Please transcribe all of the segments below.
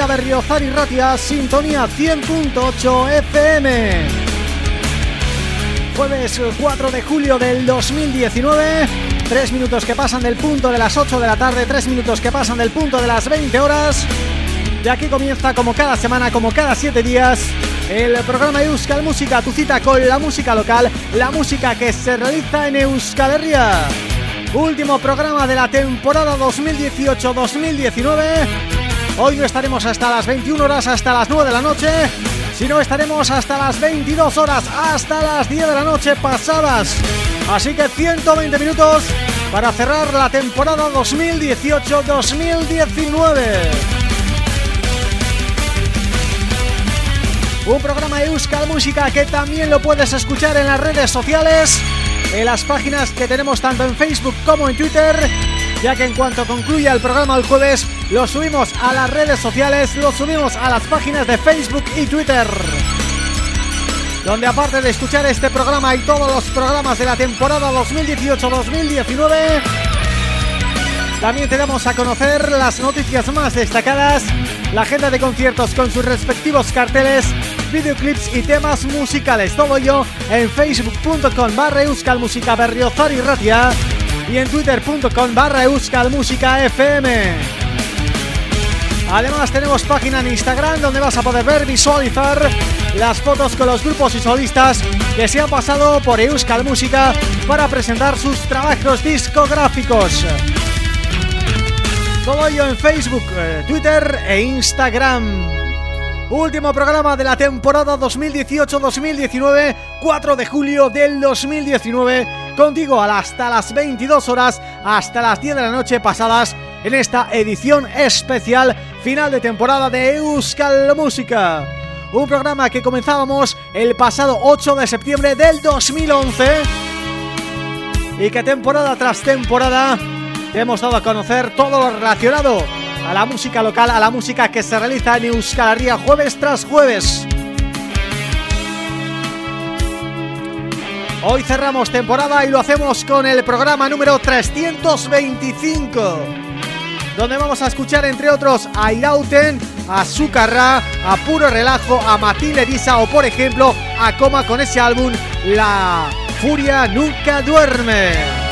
Sintonía Berriozar y Ratia, Sintonía 100.8 FM. Jueves 4 de julio del 2019, tres minutos que pasan del punto de las 8 de la tarde, tres minutos que pasan del punto de las 20 horas. Y aquí comienza como cada semana, como cada siete días, el programa Euskal Música, tu cita con la música local, la música que se realiza en Euskal Herria. Último programa de la temporada 2018-2019 Hoy no estaremos hasta las 21 horas, hasta las 9 de la noche Sino estaremos hasta las 22 horas, hasta las 10 de la noche pasadas. Así que 120 minutos para cerrar la temporada 2018-2019 Un programa de Euskal Música que también lo puedes escuchar en las redes sociales En las páginas que tenemos tanto en Facebook como en Twitter Ya que en cuanto concluya el programa el jueves lo subimos a las redes sociales, lo subimos a las páginas de Facebook y Twitter. Donde aparte de escuchar este programa y todos los programas de la temporada 2018-2019 también te damos a conocer las noticias más destacadas la agenda de conciertos con sus respectivos carteles videoclips y temas musicales. Todo ello en facebook.com barra y en twitter.com barra fm Además tenemos página en Instagram donde vas a poder ver, visualizar las fotos con los grupos y solistas que se han pasado por Euskal Música para presentar sus trabajos discográficos. Todo ello en Facebook, eh, Twitter e Instagram. Último programa de la temporada 2018-2019 4 de julio del 2019 Contigo hasta las 22 horas Hasta las 10 de la noche pasadas En esta edición especial Final de temporada de Euskal Música Un programa que comenzábamos el pasado 8 de septiembre del 2011 Y que temporada tras temporada hemos dado a conocer todo lo relacionado a la música local, a la música que se realiza en Euskal Herria jueves tras jueves. Hoy cerramos temporada y lo hacemos con el programa número 325 donde vamos a escuchar entre otros a Irauten, a Sucarra, a Puro Relajo, a Matilde Disa o por ejemplo a Coma con ese álbum La Furia Nunca Duerme.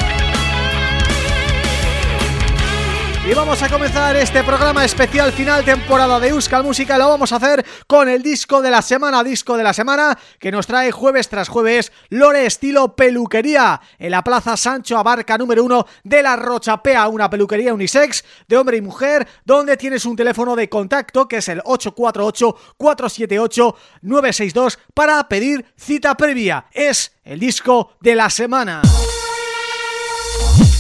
Y vamos a comenzar este programa especial final temporada de Euskal Música. Lo vamos a hacer con el disco de la semana, disco de la semana Que nos trae jueves tras jueves Lore Estilo Peluquería En la Plaza Sancho Abarca número uno de la Rochapea Una peluquería unisex de hombre y mujer Donde tienes un teléfono de contacto que es el 848-478-962 Para pedir cita previa. Es el disco de la semana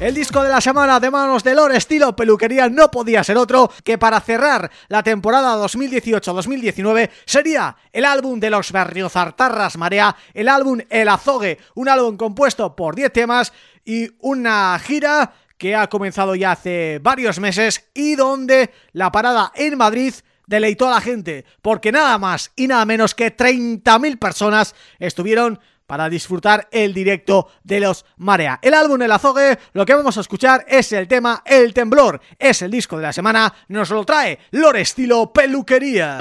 El disco de la semana de manos de Lore estilo peluquería no podía ser otro que para cerrar la temporada 2018-2019 sería el álbum de los Berriozartarras Marea, el álbum El Azogue, un álbum compuesto por 10 temas y una gira que ha comenzado ya hace varios meses y donde la parada en Madrid deleitó a la gente, porque nada más y nada menos que 30.000 personas estuvieron para disfrutar el directo de los Marea. El álbum El Azogue, lo que vamos a escuchar es el tema El Temblor. Es el disco de la semana, nos lo trae Lore Estilo Peluquería.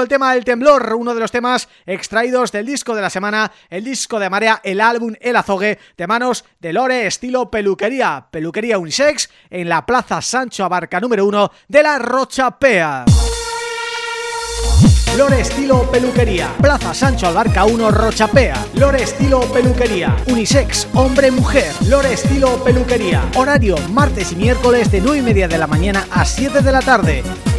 El tema del temblor, uno de los temas extraídos del disco de la semana, el disco de Marea, el álbum El Azogue, de manos de Lore estilo peluquería, peluquería unisex, en la Plaza Sancho Abarca número 1 de la Rochapea. Lore estilo peluquería, Plaza Sancho Albarca 1 Rochapea, Lore estilo peluquería, unisex, hombre-mujer, Lore estilo peluquería, horario martes y miércoles de 9 y media de la mañana a 7 de la tarde,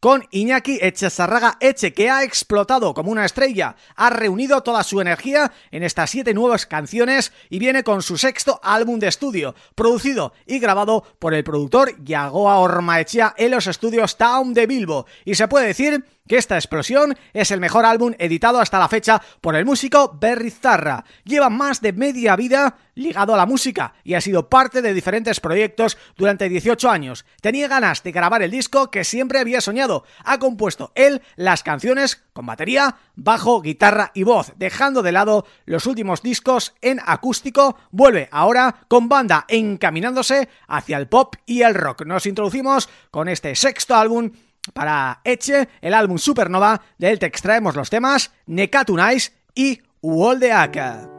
con Iñaki Echezarraga Eche, que ha explotado como una estrella, ha reunido toda su energía en estas siete nuevas canciones y viene con su sexto álbum de estudio, producido y grabado por el productor Yagoa Ormaechea en los estudios Town de Bilbo, y se puede decir que esta explosión es el mejor álbum editado hasta la fecha por el músico Berry Zarra. Lleva más de media vida ligado a la música y ha sido parte de diferentes proyectos durante 18 años. Tenía ganas de grabar el disco que siempre había soñado. Ha compuesto él las canciones con batería, bajo, guitarra y voz, dejando de lado los últimos discos en acústico, vuelve ahora con banda encaminándose hacia el pop y el rock. Nos introducimos con este sexto álbum para Eche, el álbum Supernova, de él te extraemos los temas Nekatunais y Woldeaka.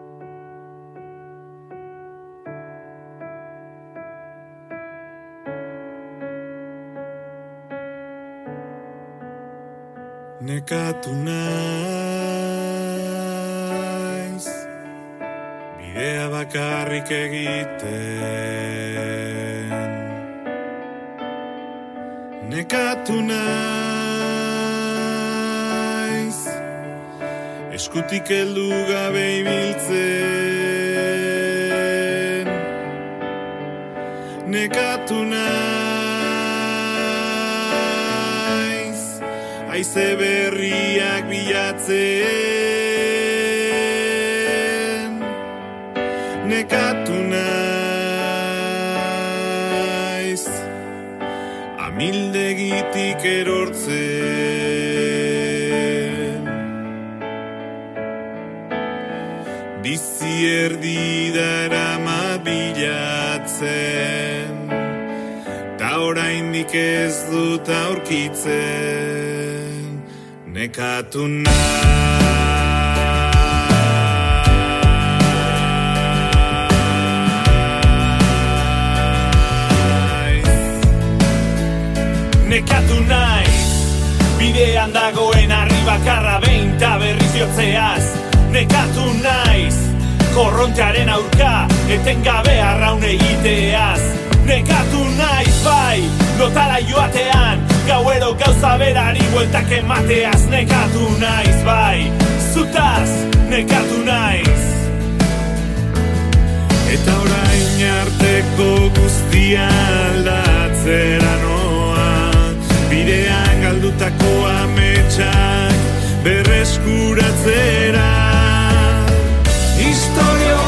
Nekatu naiz Nekatu naiz. Eskutik heldu gabe ibiltzen. Nekatu naiz. Aize berriak bilatzen. Nekatu Amildegitik erortzen. Bizi erdi daramat bilatzen. Ta oraindik ez dut aurkitzen. Nekatu naiz nekatu naiz Bidean dagoen harri bakarra behin ta berriz jotzeaz. Nekatu naiz Korrontearen aurka etengabe arraun egiteaz. Nekatu naiz bai Lotala joatean Gauero gauza berari bueltak emateaz. Nekatu naiz bai Zutaz nekatu naiz. Eta orain arteko guztia aldatzera Galdutako ametsak berreskuratzera. Historio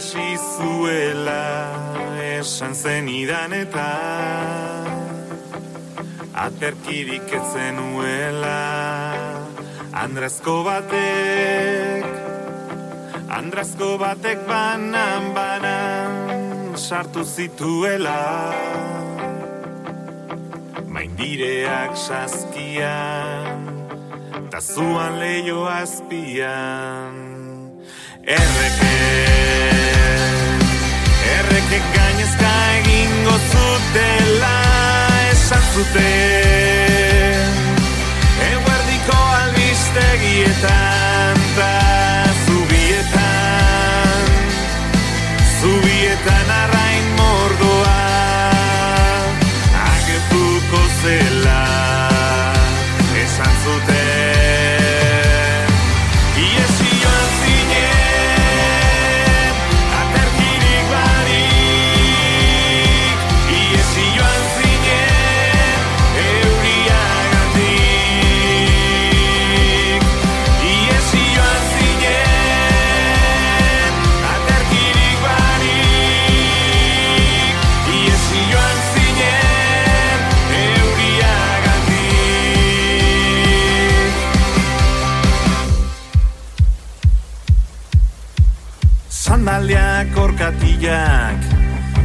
Euriasi zuela esan zenidan eta Aterkirik ez zenuela. Andrazko batek Andrazko batek banan banan sartu zituela. Maindireak saskian Ta zuan leio azpian. Erreke Erreke gainezka egingo zutela Esan zuten Eguerdiko albistegietan Ta zubietan Zubietan arrain mordoa Agertuko zela Esan zuten orkatillak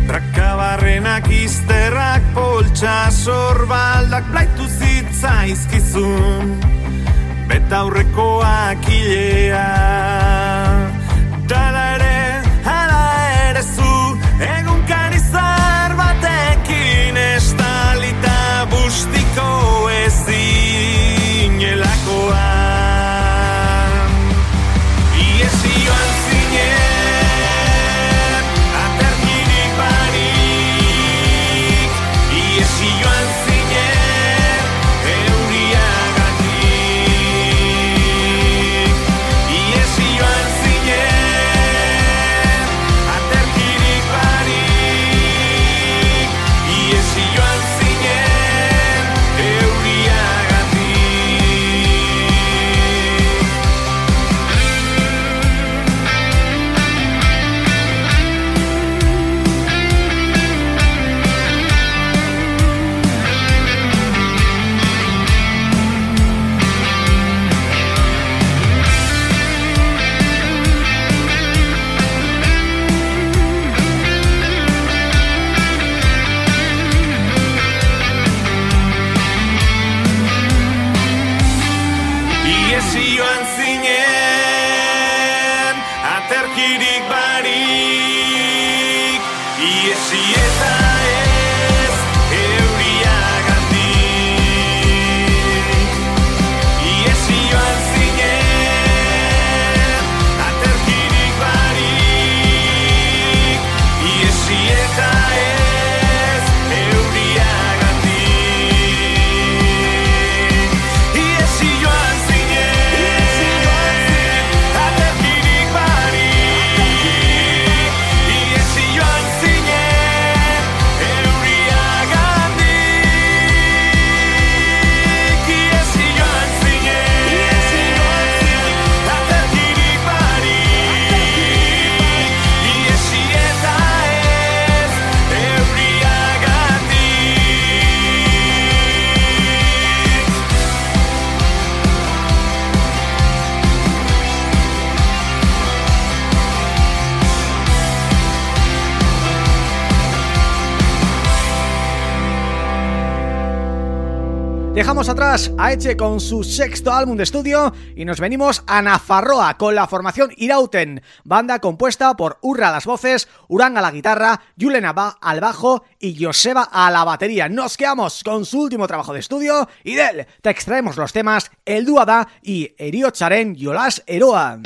Trakabarrenak izterrak Poltsa sorbaldak Blaitu zitzaizkizun Betaurrekoak hilea Atrás a Eche con su sexto álbum de estudio y nos venimos a Nafarroa con la formación Irauten, banda compuesta por Urra a las voces, Uranga a la guitarra, Julen al bajo y Joseba a la batería. Nos quedamos con su último trabajo de estudio y de él te extraemos los temas El Duada y Erio Charen Yolas Eroa.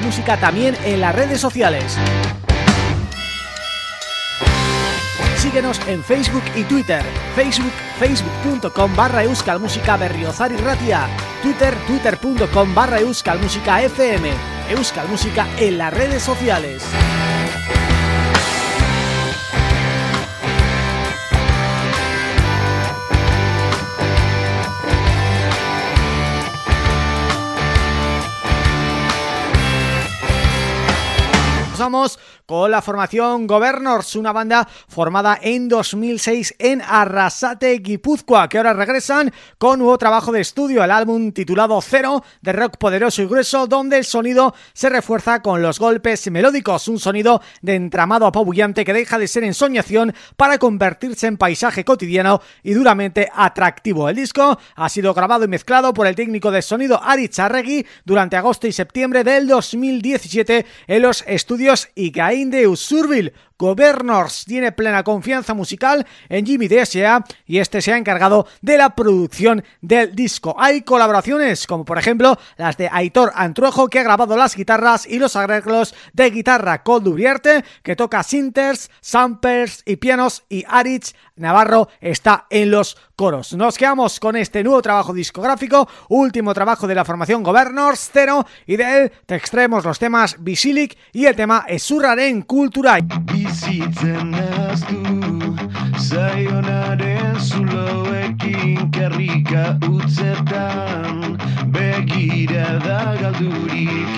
Música también en las redes sociales. Síguenos en Facebook y Twitter, Facebook, facebook.com barra Música berriozar y ratia, Twitter, twitter.com barra Música fm, Euskal Música en las redes sociales. Con la formación Governors, una banda formada en 2006 en Arrasate, Guipúzcoa, que ahora regresan con nuevo trabajo de estudio, el álbum titulado Cero, de rock poderoso y grueso, donde el sonido se refuerza con los golpes melódicos, un sonido de entramado apabullante que deja de ser ensoñación para convertirse en paisaje cotidiano y duramente atractivo. El disco ha sido grabado y mezclado por el técnico de sonido Ari Charregui durante agosto y septiembre del 2017 en los estudios Igaí de Usurbil Governors tiene plena confianza musical en Jimmy DSA y este se ha encargado de la producción del disco. Hay colaboraciones como por ejemplo las de Aitor Antruejo que ha grabado las guitarras y los arreglos de guitarra Cold Uriarte que toca sinters, samples y pianos y Aritz Navarro está en los coros. Nos quedamos con este nuevo trabajo discográfico, último trabajo de la formación Governors, Cero, y de él te extraemos los temas Bisilic y el tema Esurraren Cultural. Bizitzen aztu Zaionaren zuloekin kerrika utzetan Begira da galdurik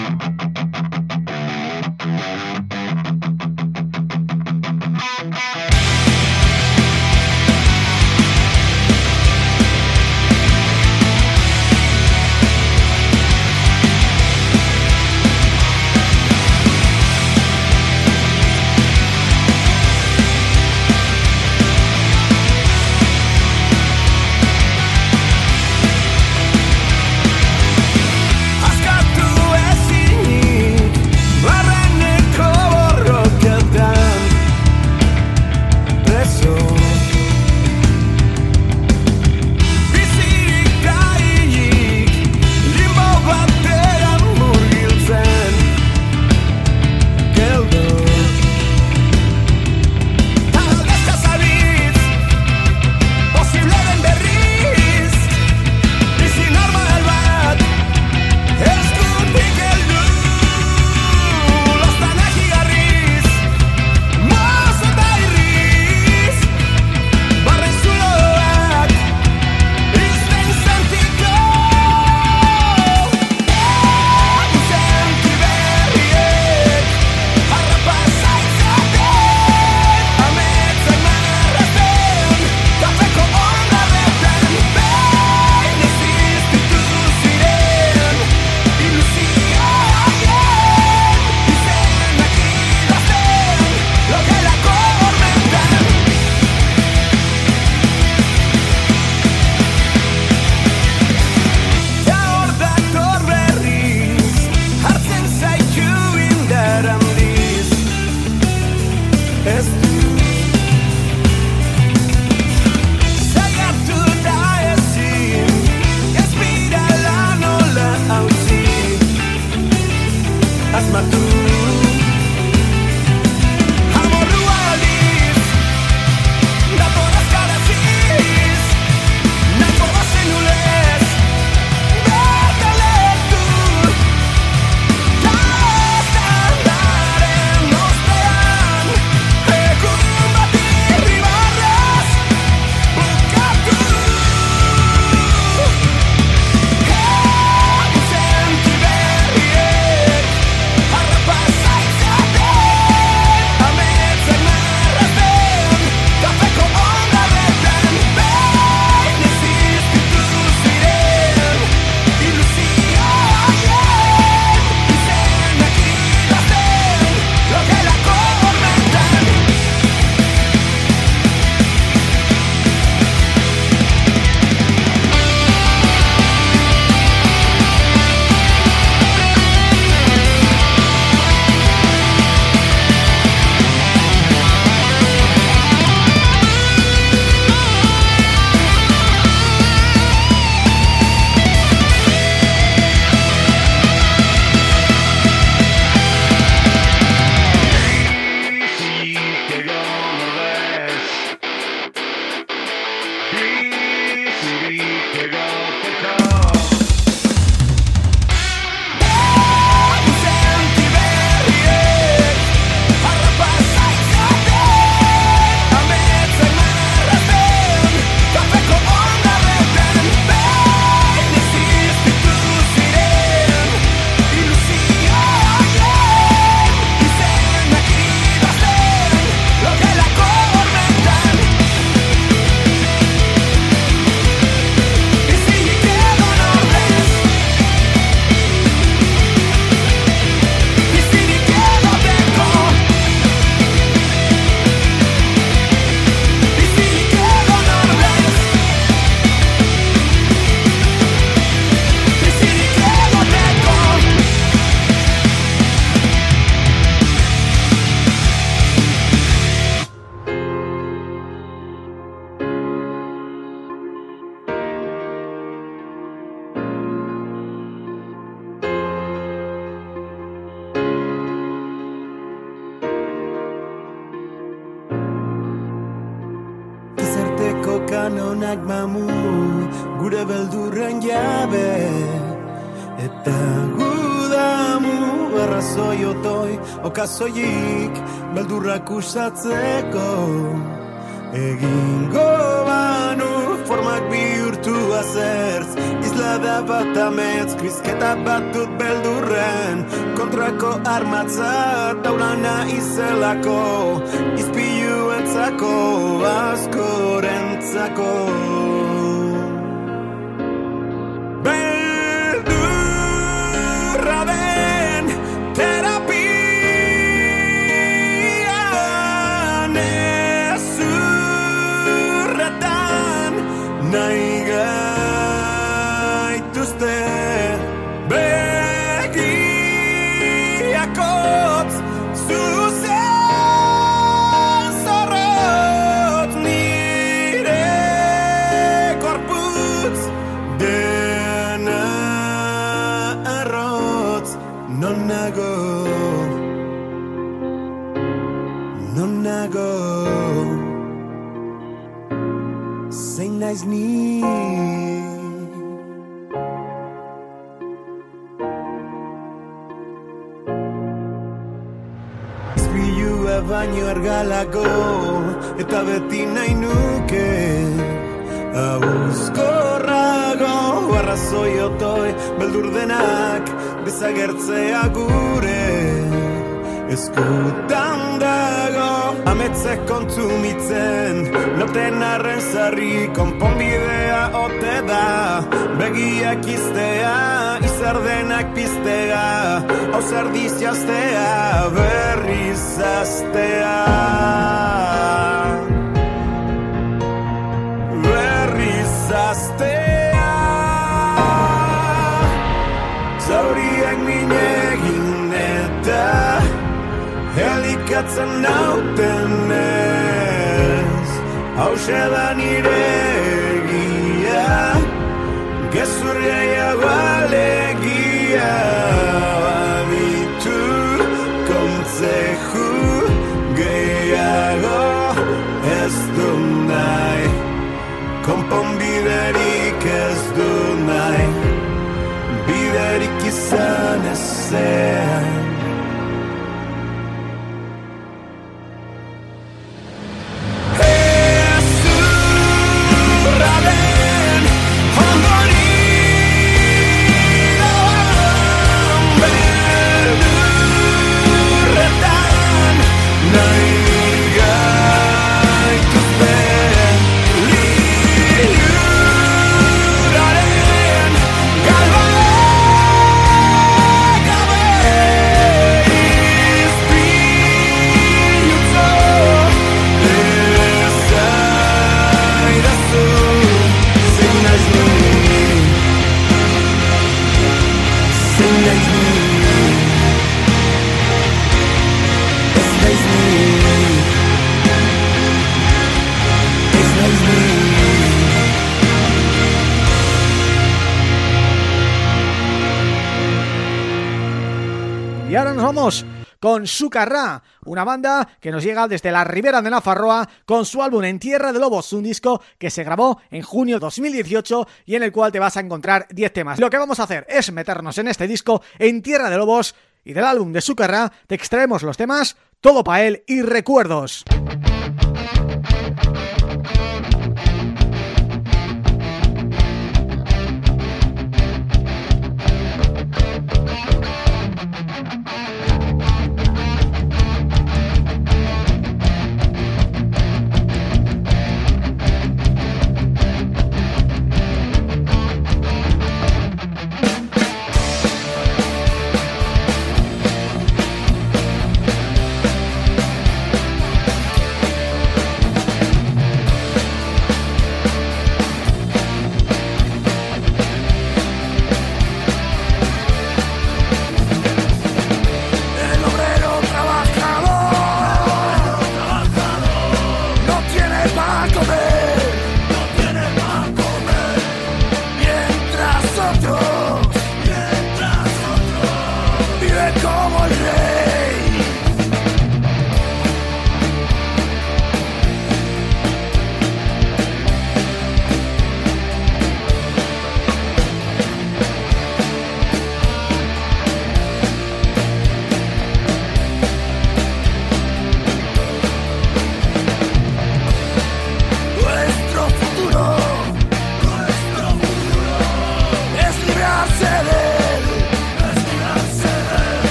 Okazoik beldurrak usatzeko Egingo banu formak bihurtu azertz. Isla da bat ametz, krizketa bat dut beldurren Kontrako armatza taulana izelako Izpilu entzako, askorentzako argalago Eta beti nahi nuke. Abuzkorrago Arrazoi otoi Beldur denak Bezagertzea gure. Eskutan dago Ametzek kontsumitzen Noten arren zarri Konponbidea ote da. Begiak iztea Izar denak piztea. Hau zer diziaztea Berriz aztea Berriz aztea Zauriak minegin eta Helikatzen nauten ez Hauxe da nire egia Gezur gehiago alegia. Baditu kontzeju gehiago Ez du nahi. Konponbiderik ez Biderik izan ezean con Sucarrá, una banda que nos llega desde la Ribera de Nafarroa con su álbum En Tierra de Lobos, un disco que se grabó en junio de 2018 y en el cual te vas a encontrar 10 temas. Lo que vamos a hacer es meternos en este disco En Tierra de Lobos y del álbum de Sucarrá te extraemos los temas Todo pa' él y Recuerdos.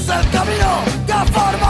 es el camino que forma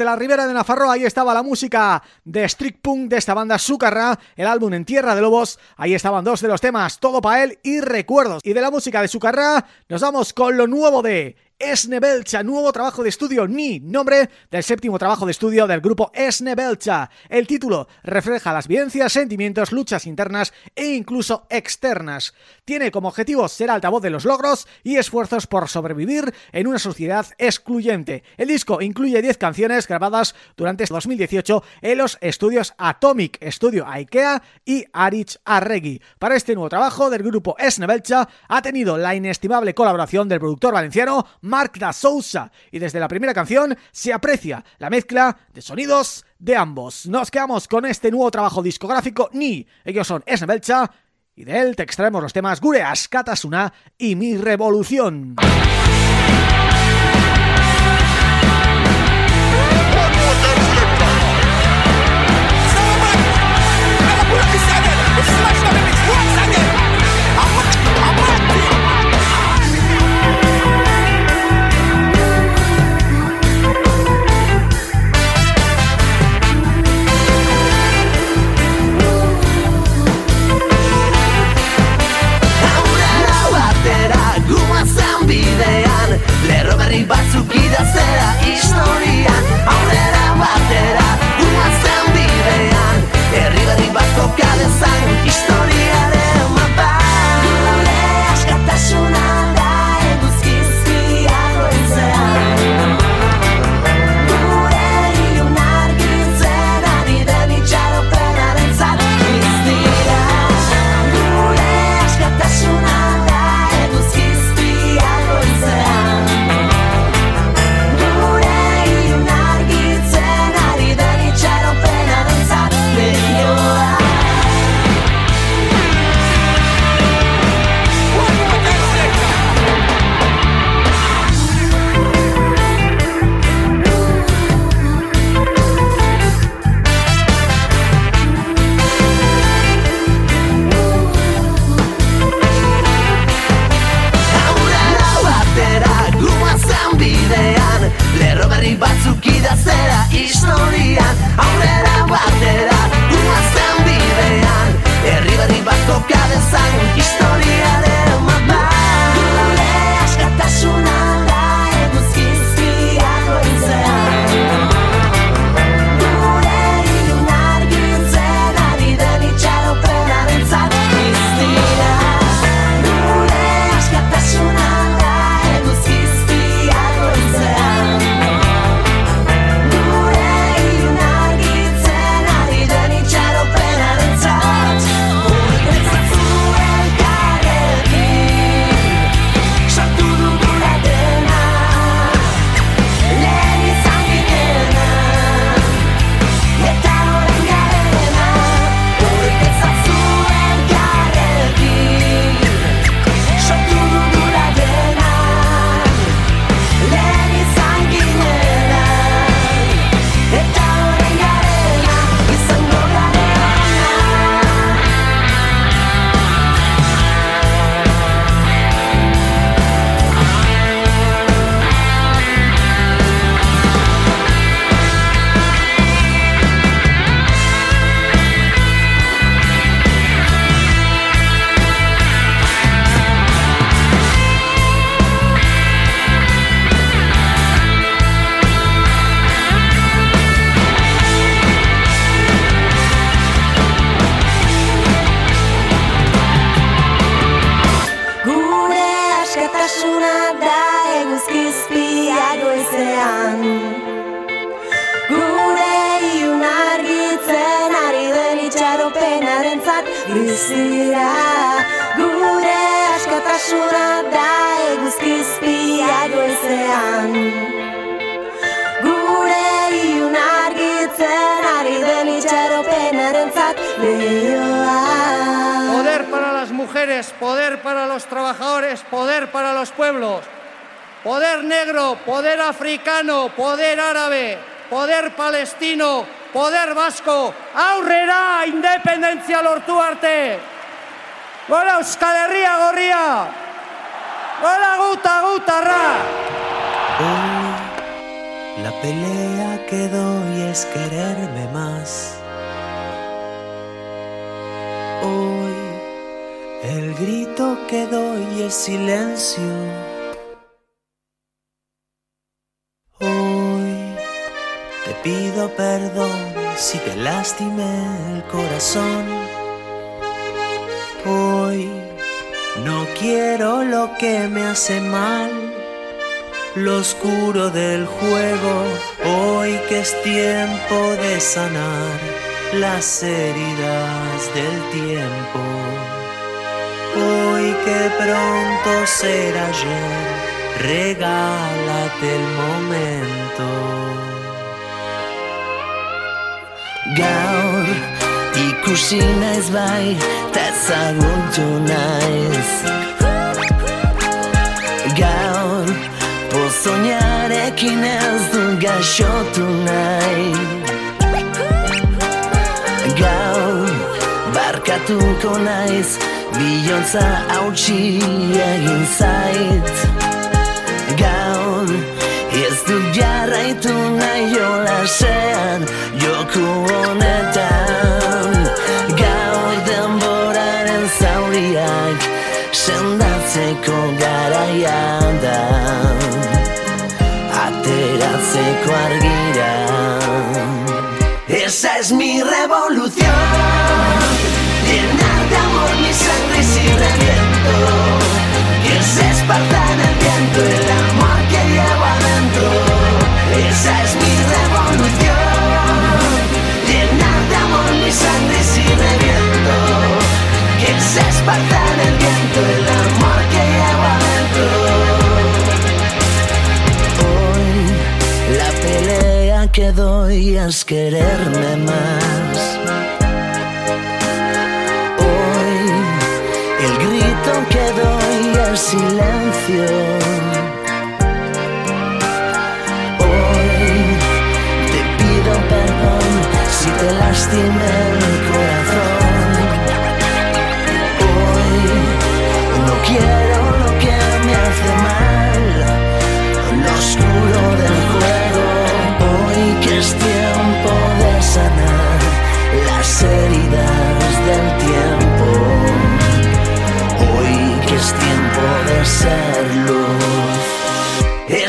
Desde la ribera de Nafarro ahí estaba la música de Street Punk de esta banda Sucarra, el álbum En Tierra de Lobos, ahí estaban dos de los temas, Todo pa' él y Recuerdos. Y de la música de Sucarra nos vamos con lo nuevo de Esnebelcha, nuevo trabajo de estudio, ni nombre del séptimo trabajo de estudio del grupo Esnebelcha. El título refleja las vivencias, sentimientos, luchas internas e incluso externas. Tiene como objetivo ser altavoz de los logros y esfuerzos por sobrevivir en una sociedad excluyente. El disco incluye 10 canciones grabadas durante 2018 en los estudios Atomic, Estudio Ikea y Arich Arregui. Para este nuevo trabajo del grupo Esnebelcha ha tenido la inestimable colaboración del productor valenciano Mark da Sousa y desde la primera canción se aprecia la mezcla de sonidos de ambos. Nos quedamos con este nuevo trabajo discográfico Ni, ellos son Esnebelcha y de él te extraemos los temas Gureas, Katasuna y Mi Revolución. Poder árabe, poder palestino, poder vasco, aurrera independentzia lortu arte. Herria gorria. Guta gutarra. La pelea que doy es quererme más. Hoy el grito que doy es silencio. Te pido perdón si te lastimé el corazón. Hoy no quiero lo que me hace mal lo oscuro del juego, hoy que es tiempo de sanar las heridas del tiempo. Hoy que pronto será ayer, regálate el momento. Gaur, ikusi ez bai, ta ezagutu naiz. Gaur, pozoñarekin ez du gaixotu nahi. Gaur, barkatuko naiz, Bihotza hautsi egin zait Gaur jarraitu nahi jolasean Joku honetan Gaur denboraren zauriak Sendatzeko garaian da. Ateratzeko argira. Esa es mi revolución. Llenar de amor mi sangre sin reviento. Que se esparta en el viento el amor que llevo adentro. Hoy la pelea que doy es quererme más. El grito que doy es silencio. Hoy te pido perdón si te lastimé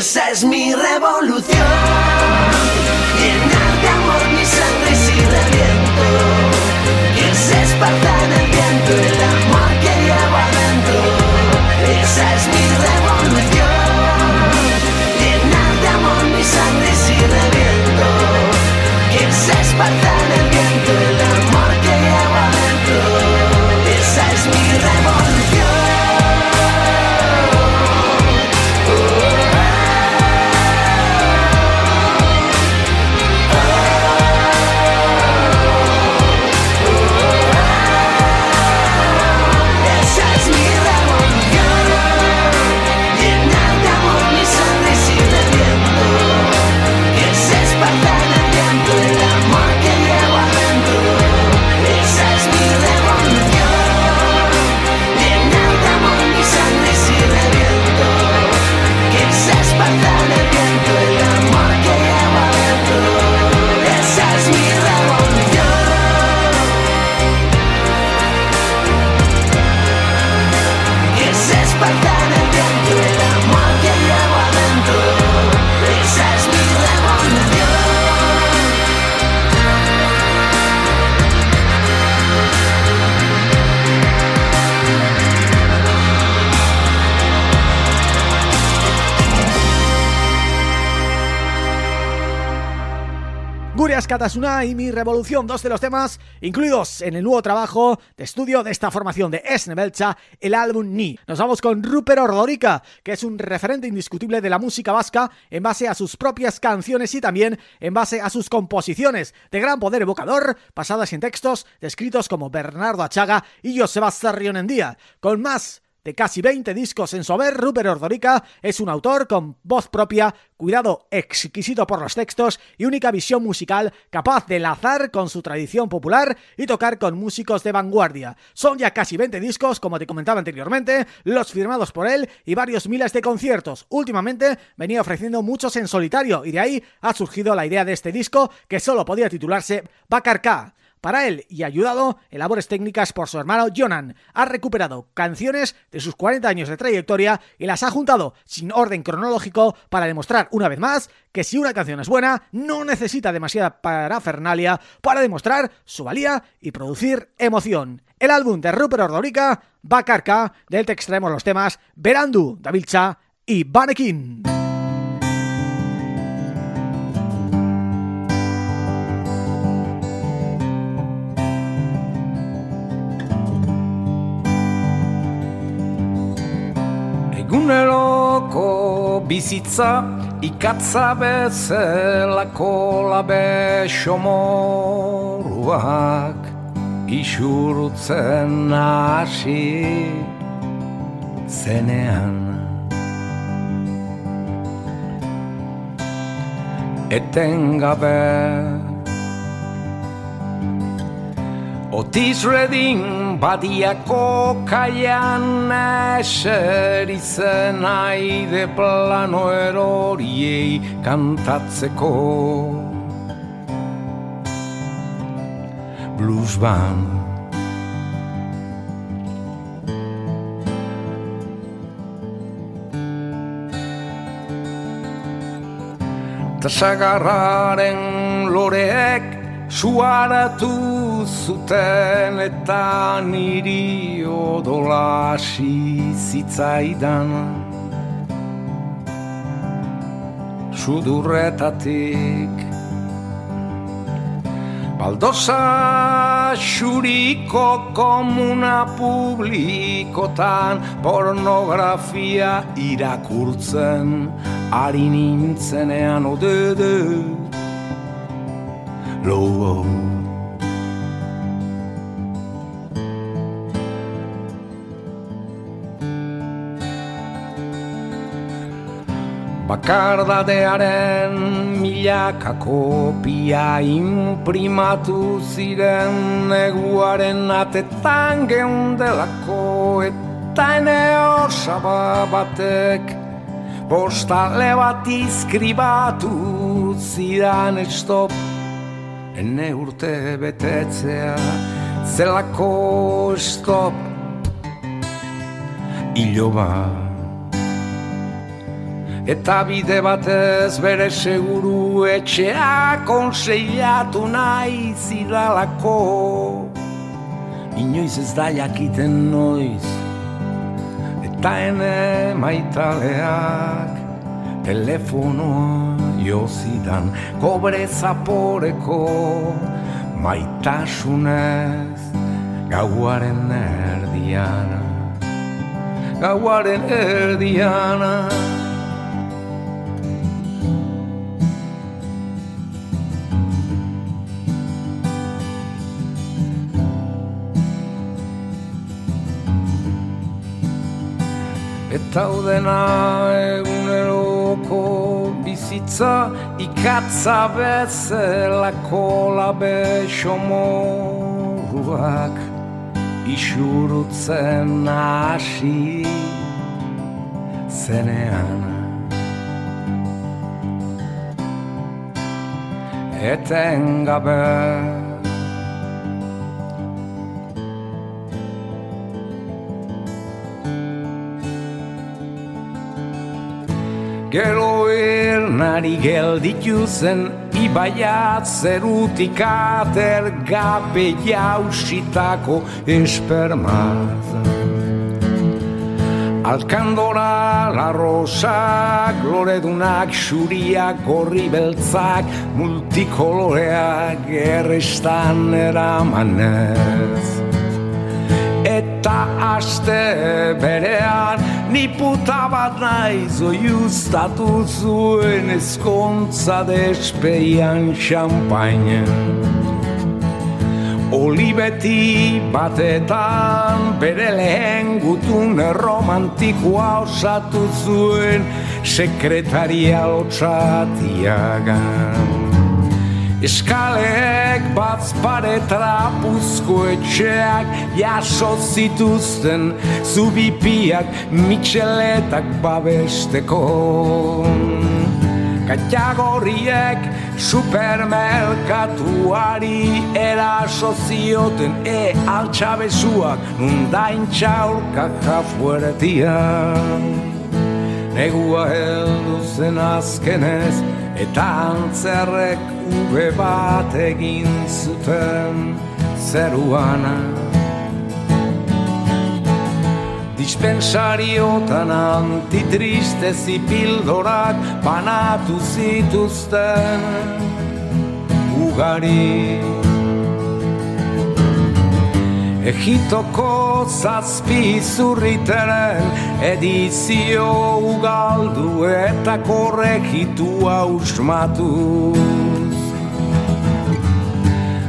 Esa es mi revolución. Llenar de amor mi sangre sin reviento. Que se en el viento el amor que llevo adentro. Esa es mi revolución. Llenar de amor mi sangre sin reviento. Que se esparta Katasuna y Mi Revolución, dos de los temas incluidos en el nuevo trabajo de estudio de esta formación de Esnebelcha, el álbum Ni. Nos vamos con Rupert Ordorica, que es un referente indiscutible de la música vasca en base a sus propias canciones y también en base a sus composiciones de gran poder evocador, basadas en textos descritos como Bernardo Achaga y Joseba Sarrionendía, con más de casi 20 discos en su haber, Rupert Ordorica es un autor con voz propia, cuidado exquisito por los textos y única visión musical capaz de lazar con su tradición popular y tocar con músicos de vanguardia. Son ya casi 20 discos, como te comentaba anteriormente, los firmados por él y varios miles de conciertos. Últimamente venía ofreciendo muchos en solitario y de ahí ha surgido la idea de este disco que solo podía titularse Bacarca. Para él y ayudado en labores técnicas por su hermano Jonan, ha recuperado canciones de sus 40 años de trayectoria y las ha juntado sin orden cronológico para demostrar una vez más que si una canción es buena, no necesita demasiada parafernalia para demostrar su valía y producir emoción. El álbum de Rupert Ordorica, Bacarca, del te extraemos los temas Verandu, Davilcha y Banekin. Eguneroko bizitza ikatza bezalako labe xomoruak isurtzen hasi zenean. Etengabe Otis Redding badiako kaian eseritzen aide plano eroriei kantatzeko. Blues band. Tasagarraren loreek suaratu zuten eta niri odola zitzaidan. Sudurretatik Baldosa xuriko komuna publikotan pornografia irakurtzen ari nintzenean odede low Bakardadearen milaka kopia imprimatu ziren neguaren atetan geundelako eta ene osaba batek postale bat izkribatu zidan estop ene urte betetzea zelako stop. Iloba eta bide batez bere seguru etxea konseilatu nahi zidalako. Inoiz ez da jakiten noiz eta ene maitaleak telefonoa jo zidan kobre zaporeko maitasunez gauaren erdiana gauaren erdiana. Eta udena eguneroko bizitza ikatza bezalako labe xomoruak isurutzen hasi zenean Eten gabe Gero ernari gelditu zen Ibaiat zerutik ater gabe jausitako espermaz Alkandora, la rosa, gloredunak, xuriak, gorri beltzak, multikoloreak errestan eramanez. Eta aste berean, ni puta bat naiz oiustatu zuen eskontza despeian xampainen Olibeti batetan bere lehen gutun romantikoa osatu zuen sekretaria lotzatiagan. Eskaleek batzpare trapuzko etxeak jaso zituzten zubipiak mitxeletak babesteko. Katagoriek supermerkatuari eraso zioten e altxabezuak nundain txaurka jafueretian. Negua heldu zen azkenez eta antzerrek ube bat egin zuten zeruana. Dispensariotan antitristezi pildorak banatu zituzten ugari. Egitoko zazpi zurriteren edizio ugaldu eta korregitua usmatuz.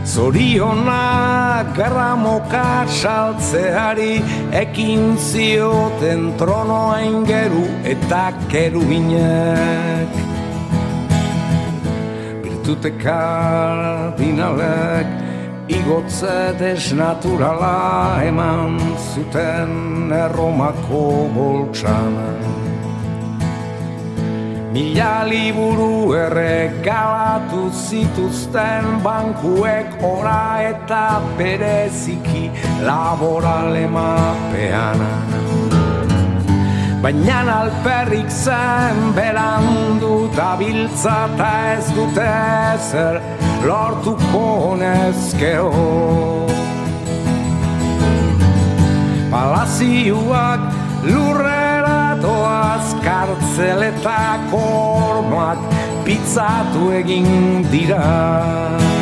Zorionak garramoka saltzeari ekin zioten tronoa ingeru eta keruinek. Virtute kardinalek igotze desnaturala eman zuten erromako boltsanak. Mila liburu erregalatu zituzten bankuek ora eta bereziki laborale mapeana. Baina alperrik zen berandu da biltza eta ez dute zer lortuko nezkeo. Palazioak lurrera doaz kartzeletako ormoak pizzatu egin dira.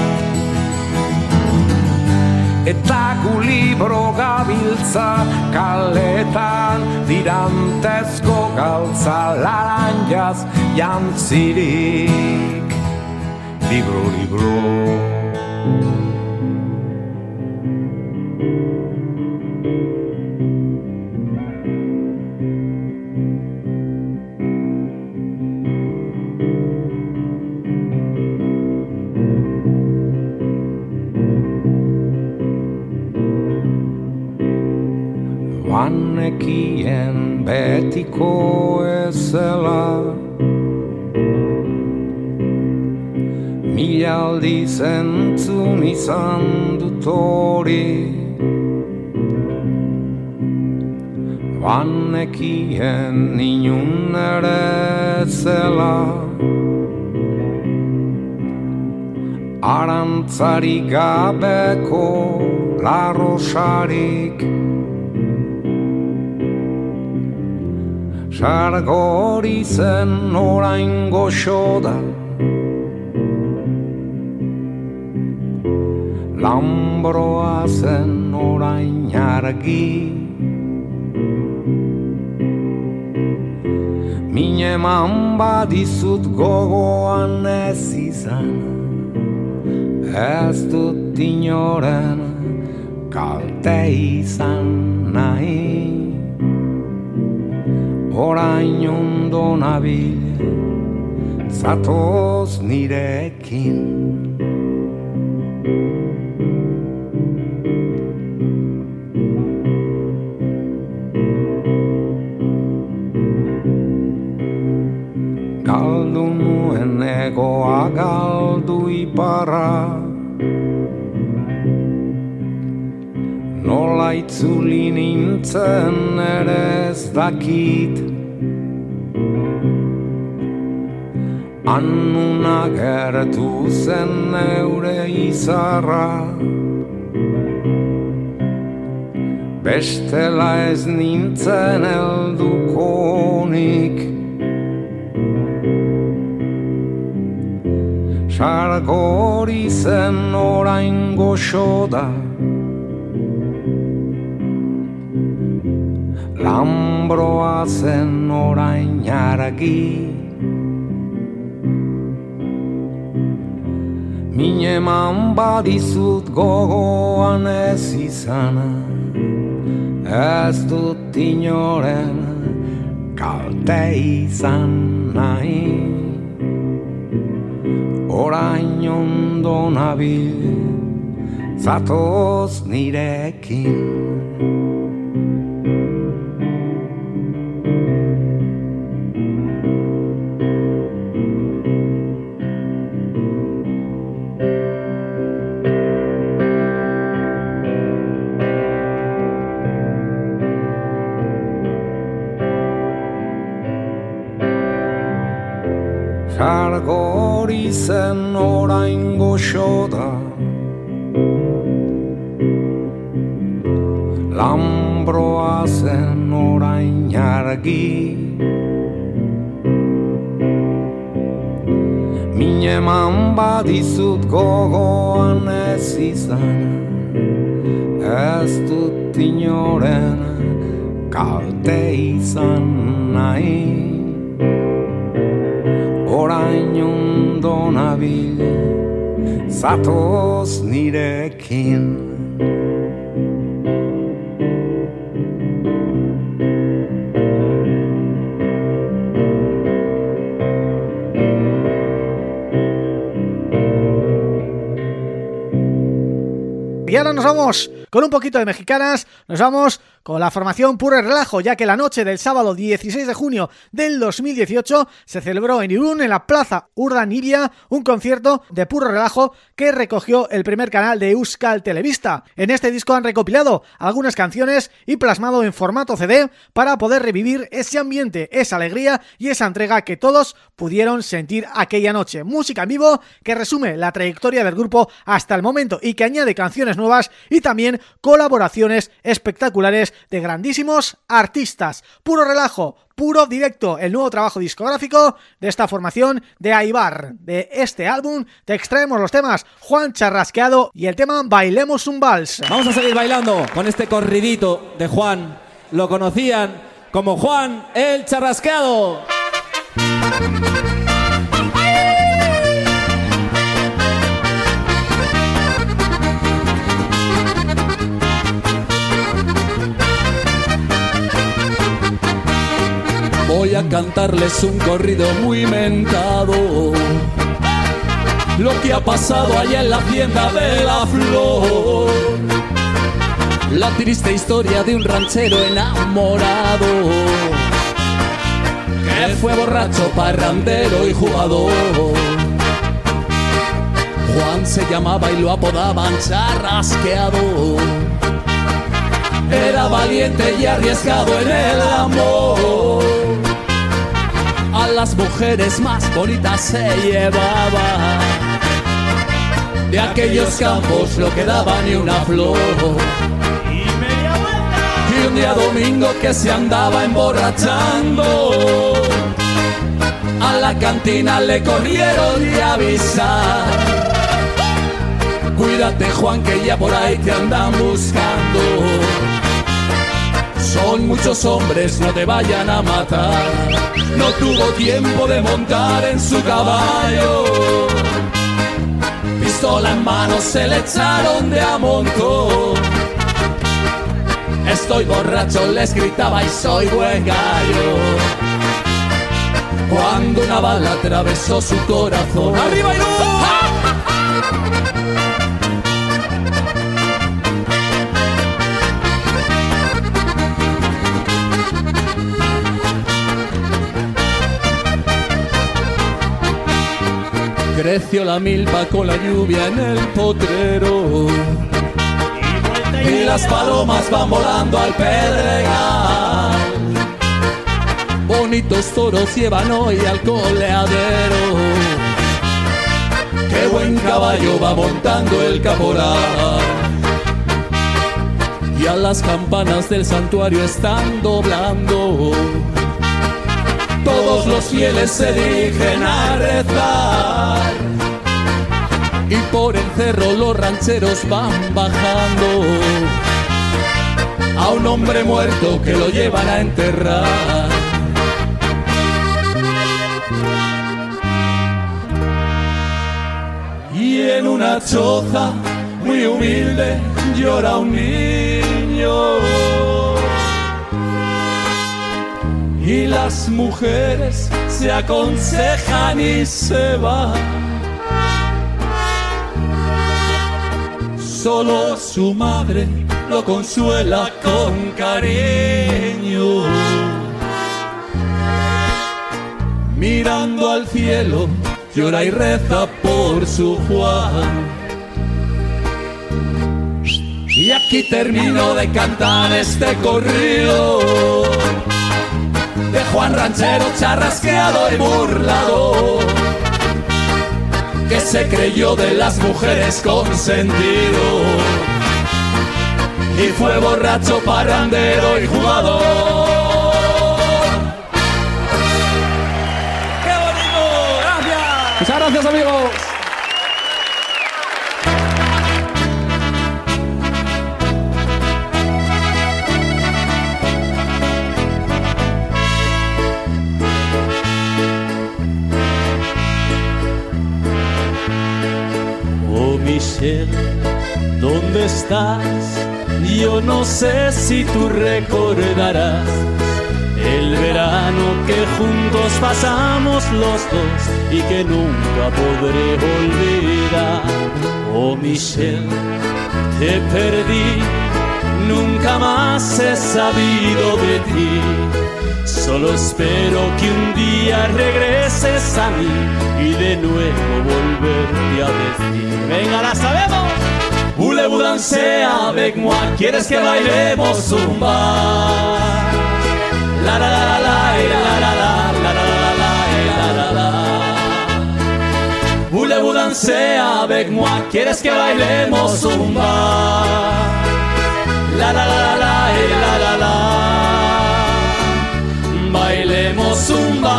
Eta gu libro gabiltza kaletan dirantezko galtza laranjaz jantzirik. Libro, libro. Izan dut hori Banekien inun ere zela Arantzari gabeko larrosarik Sargori zen orain goxo da Lambroa zen orain argi. Mine eman badizut gogoan ez izan. Ez dut inoren kalte izan nahi. Orain ondo nabil zatoz nirekin iparra Nola itzuli nintzen ere ez dakit. Annuna gertu zen eure izarra. Bestela ez nintzen eldukonik Sargori zen orain goxo da Lambroa zen orain argi Mineman badizut gogoan ez izana. Ez dut inoren kalte izan nahi Orain ondo nabil zatoz nirekin Y ahora nos vamos con un poquito de mexicanas, nos vamos con la formación Puro Relajo, ya que la noche del sábado 16 de junio del 2018 se celebró en Irún, en la Plaza Urdanibia, un concierto de Puro Relajo que recogió el primer canal de Euskal Televista. En este disco han recopilado algunas canciones y plasmado en formato CD para poder revivir ese ambiente, esa alegría y esa entrega que todos pudieron sentir aquella noche. Música en vivo que resume la trayectoria del grupo hasta el momento y que añade canciones nuevas y también colaboraciones espectaculares de grandísimos artistas. Puro relajo, puro directo, el nuevo trabajo discográfico de esta formación de Aibar. De este álbum te extraemos los temas Juan Charrasqueado y el tema Bailemos un Vals. Vamos a seguir bailando con este corridito de Juan. Lo conocían como Juan el Charrasqueado. Voy a cantarles un corrido muy mentado. Lo que ha pasado allá en la hacienda de la flor. La triste historia de un ranchero enamorado. Que fue borracho, parrandero y jugador. Juan se llamaba y lo apodaban charrasqueado. Era valiente y arriesgado en el amor. Las mujeres más bonitas se llevaba. De aquellos campos no quedaba ni una flor. Y un día domingo que se andaba emborrachando. A la cantina le corrieron de avisar. Cuídate Juan que ya por ahí te andan buscando. Son muchos hombres, no te vayan a matar. No tuvo tiempo de montar en su caballo. Pistola en mano se le echaron de a. Estoy borracho, les gritaba y soy buen gallo. Cuando una bala atravesó su corazón. ¡Arriba y Creció la milpa con la lluvia en el potrero. Y las palomas van volando al pedregal. Bonitos toros llevan hoy al coleadero. Qué buen caballo va montando el caporal. Y a las campanas del santuario están doblando todos los fieles se dirigen a rezar. Y por el cerro los rancheros van bajando a un hombre muerto que lo llevan a enterrar. Y en un una choza muy humilde llora un niño. Y las mujeres se aconsejan y se van. Solo su madre lo consuela con cariño. Mirando al cielo, llora y reza por su Juan. Y aquí termino de cantar este corrido de Juan Ranchero charrasqueado y burlado que se creyó de las mujeres consentido y fue borracho, parrandero y jugador. ¡Qué bonito! ¡Gracias! Muchas gracias amigos. Michelle, ¿dónde estás? Yo no sé si tú recordarás el verano que juntos pasamos los dos y que nunca podré olvidar. Oh Michelle, te perdí, nunca más he sabido de ti. Solo espero que un día regreses a mí y de nuevo volverte a decir. Venga, la sabemos. Voulez-vous danser? ¿Quieres que bailemos zumba? La la la la la la la la la la la la Voulez-vous danser? ¿Quieres que bailemos zumba? La la la la la la la Bailemos zumba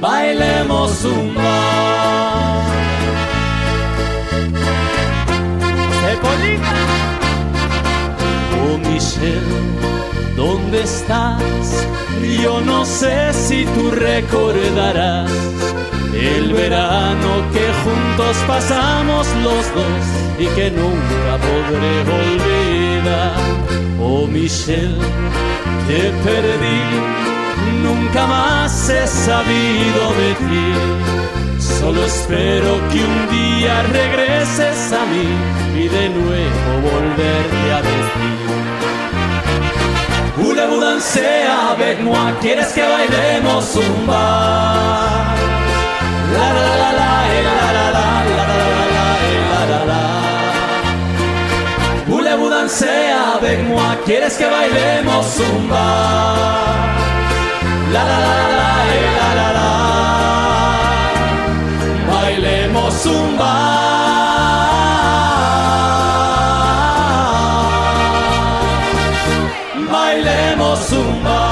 Bailemos zumba Oh Michelle, ¿dónde estás? Yo no sé si tú recordarás el verano que juntos pasamos los dos y que nunca podré olvidar. Oh Michelle, te perdí, nunca más he sabido de ti. Solo espero que un día regreses a mí y de nuevo volverte a decir. Danser avec moi? ¿Quieres que bailemos zumba? La Voulez-vous danser avec moi? ¿Quieres que bailemos zumba? La la la la la la la Bailemos zumba Bailemos zumba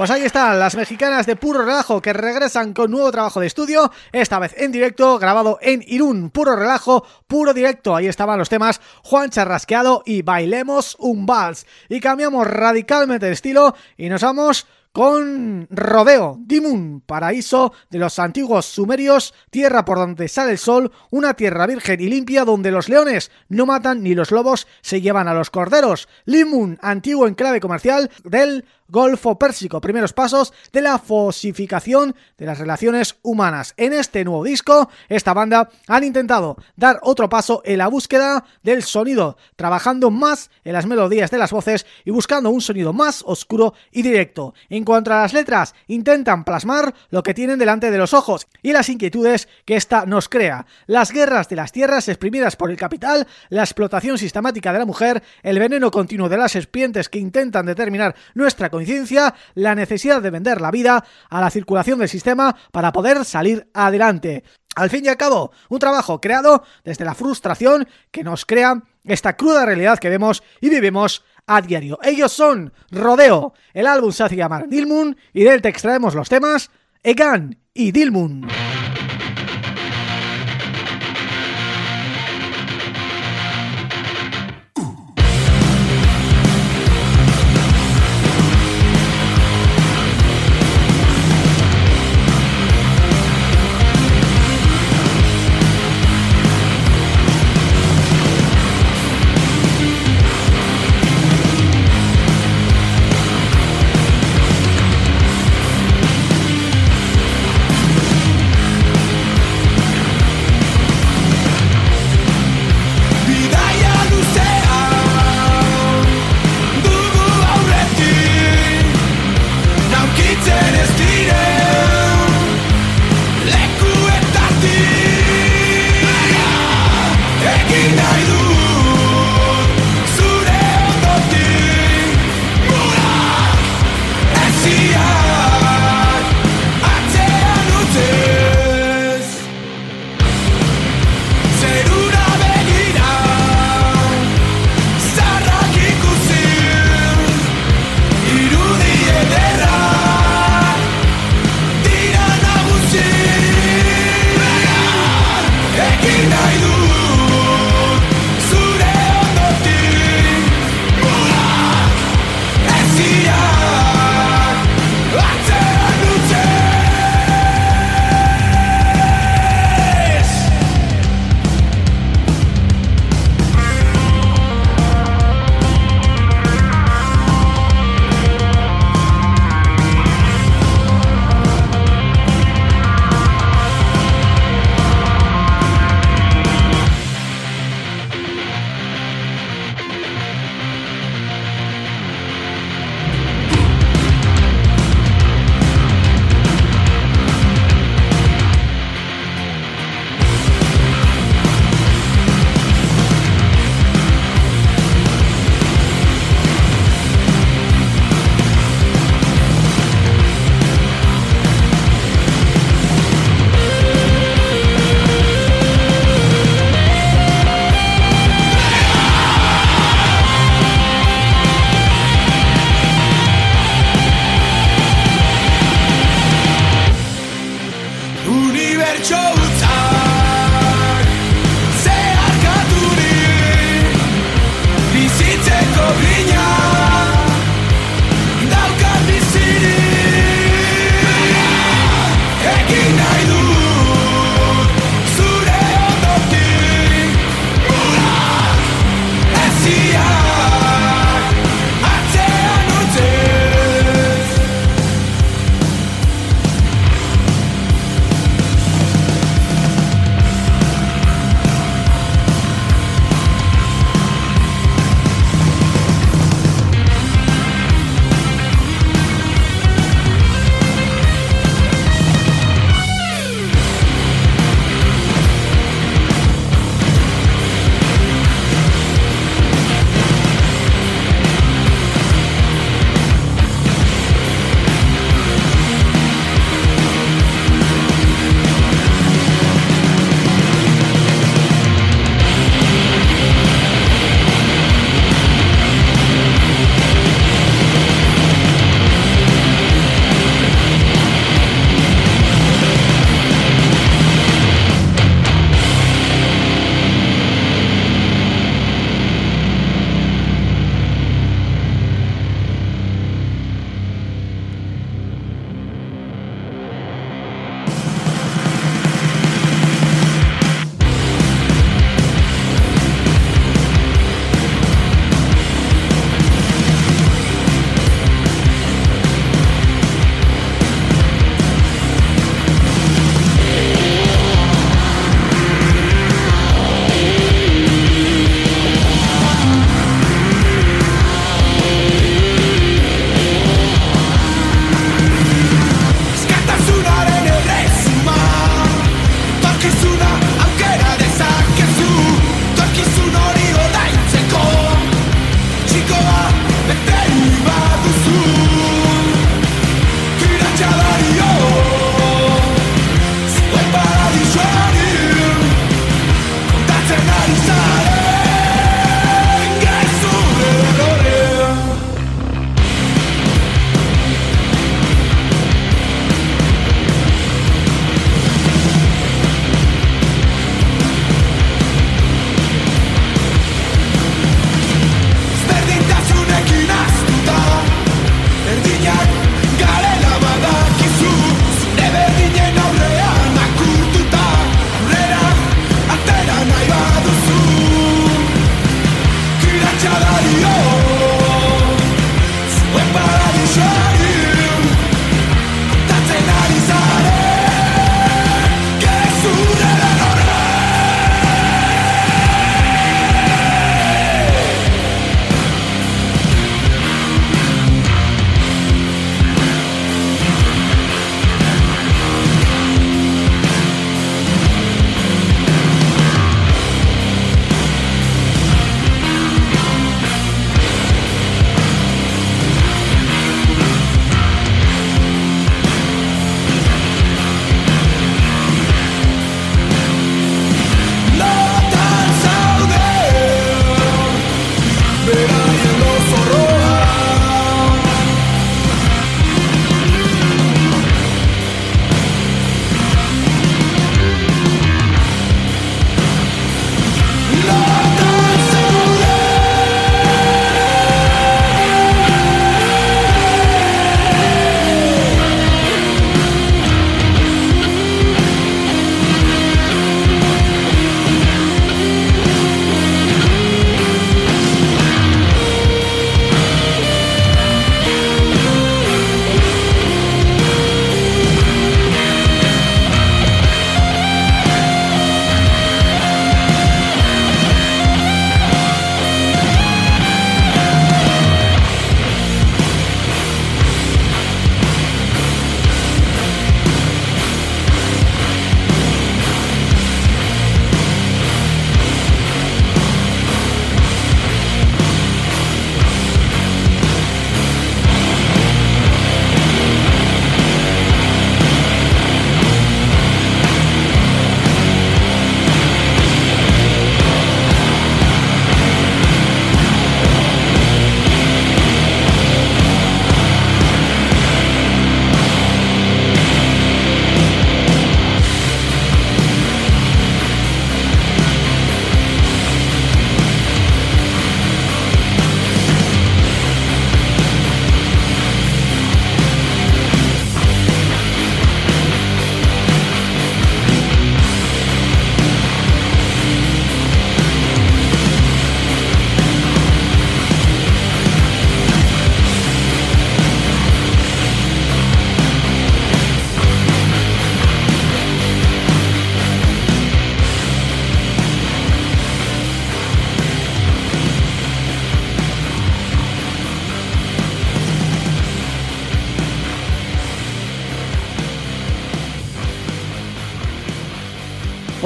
Pues ahí están las mexicanas de Puro Relajo que regresan con nuevo trabajo de estudio, esta vez en directo, grabado en Irún, Puro Relajo, Puro Directo. Ahí estaban los temas Juan Charrasqueado y Bailemos un Vals. Y cambiamos radicalmente de estilo y nos vamos con Rodeo, Dimun, paraíso de los antiguos sumerios, tierra por donde sale el sol, una tierra virgen y limpia donde los leones no matan ni los lobos se llevan a los corderos. Limun, antiguo enclave comercial del Golfo Pérsico, primeros pasos de la fosificación de las relaciones humanas. En este nuevo disco, esta banda han intentado dar otro paso en la búsqueda del sonido, trabajando más en las melodías de las voces y buscando un sonido más oscuro y directo. En cuanto a las letras, intentan plasmar lo que tienen delante de los ojos y las inquietudes que ésta nos crea. Las guerras de las tierras exprimidas por el capital, la explotación sistemática de la mujer, el veneno continuo de las serpientes que intentan determinar nuestra conciencia, la necesidad de vender la vida a la circulación del sistema para poder salir adelante. Al fin y al cabo, un trabajo creado desde la frustración que nos crea esta cruda realidad que vemos y vivimos a diario. Ellos son Rodeo, el álbum se hace llamar Dilmun y de él te extraemos los temas Egan y Dilmun.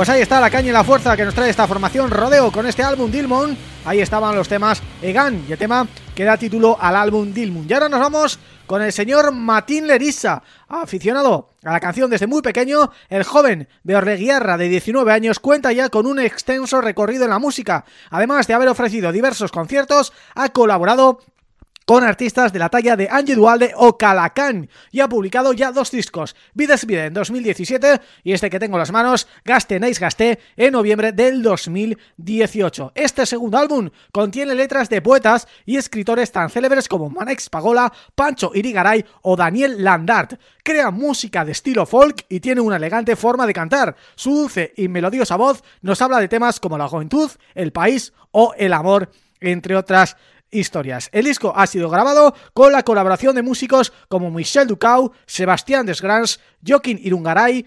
Pues ahí está la caña y la fuerza que nos trae esta formación Rodeo con este álbum Dilmon. Ahí estaban los temas Egan y el tema que da título al álbum Dilmon. Y ahora nos vamos con el señor Matín Lerissa, aficionado a la canción desde muy pequeño, el joven de Orleguiarra de 19 años cuenta ya con un extenso recorrido en la música. Además de haber ofrecido diversos conciertos, ha colaborado con artistas de la talla de Angie Dualde o Calacán y ha publicado ya dos discos, Vides Vida en 2017 y este que tengo en las manos, Gaste Nice Gasté, en noviembre del 2018. Este segundo álbum contiene letras de poetas y escritores tan célebres como Manex Pagola, Pancho Irigaray o Daniel Landart. Crea música de estilo folk y tiene una elegante forma de cantar. Su dulce y melodiosa voz nos habla de temas como la juventud, el país o el amor entre otras historias. El disco ha sido grabado con la colaboración de músicos como Michel Ducau, Sebastián Desgrans, Joaquín Irungaray,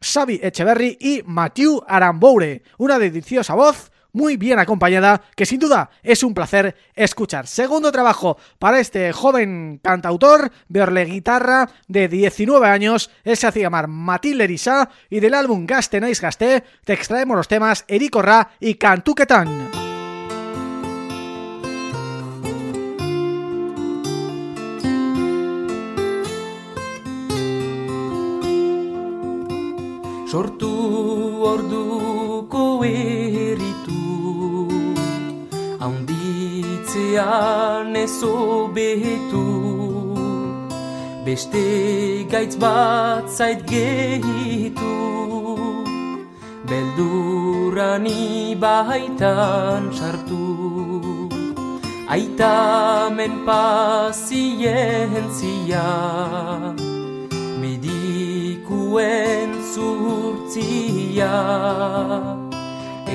Xavi Echeverry y Mathieu Aramboure. Una deliciosa voz muy bien acompañada, que sin duda es un placer escuchar. Segundo trabajo para este joven cantautor de guitarra de 19 años, él se hace llamar Matilde Erisa y del álbum Gaste Nice Gasté te extraemos los temas Erico Ra y Cantuquetán. Sortu orduko erritu haunditzean ezo behetu beste gaitz bat zait gehitu. Beldurani baitan sartu. Aita men pazientzia medikuen zuhurtzia.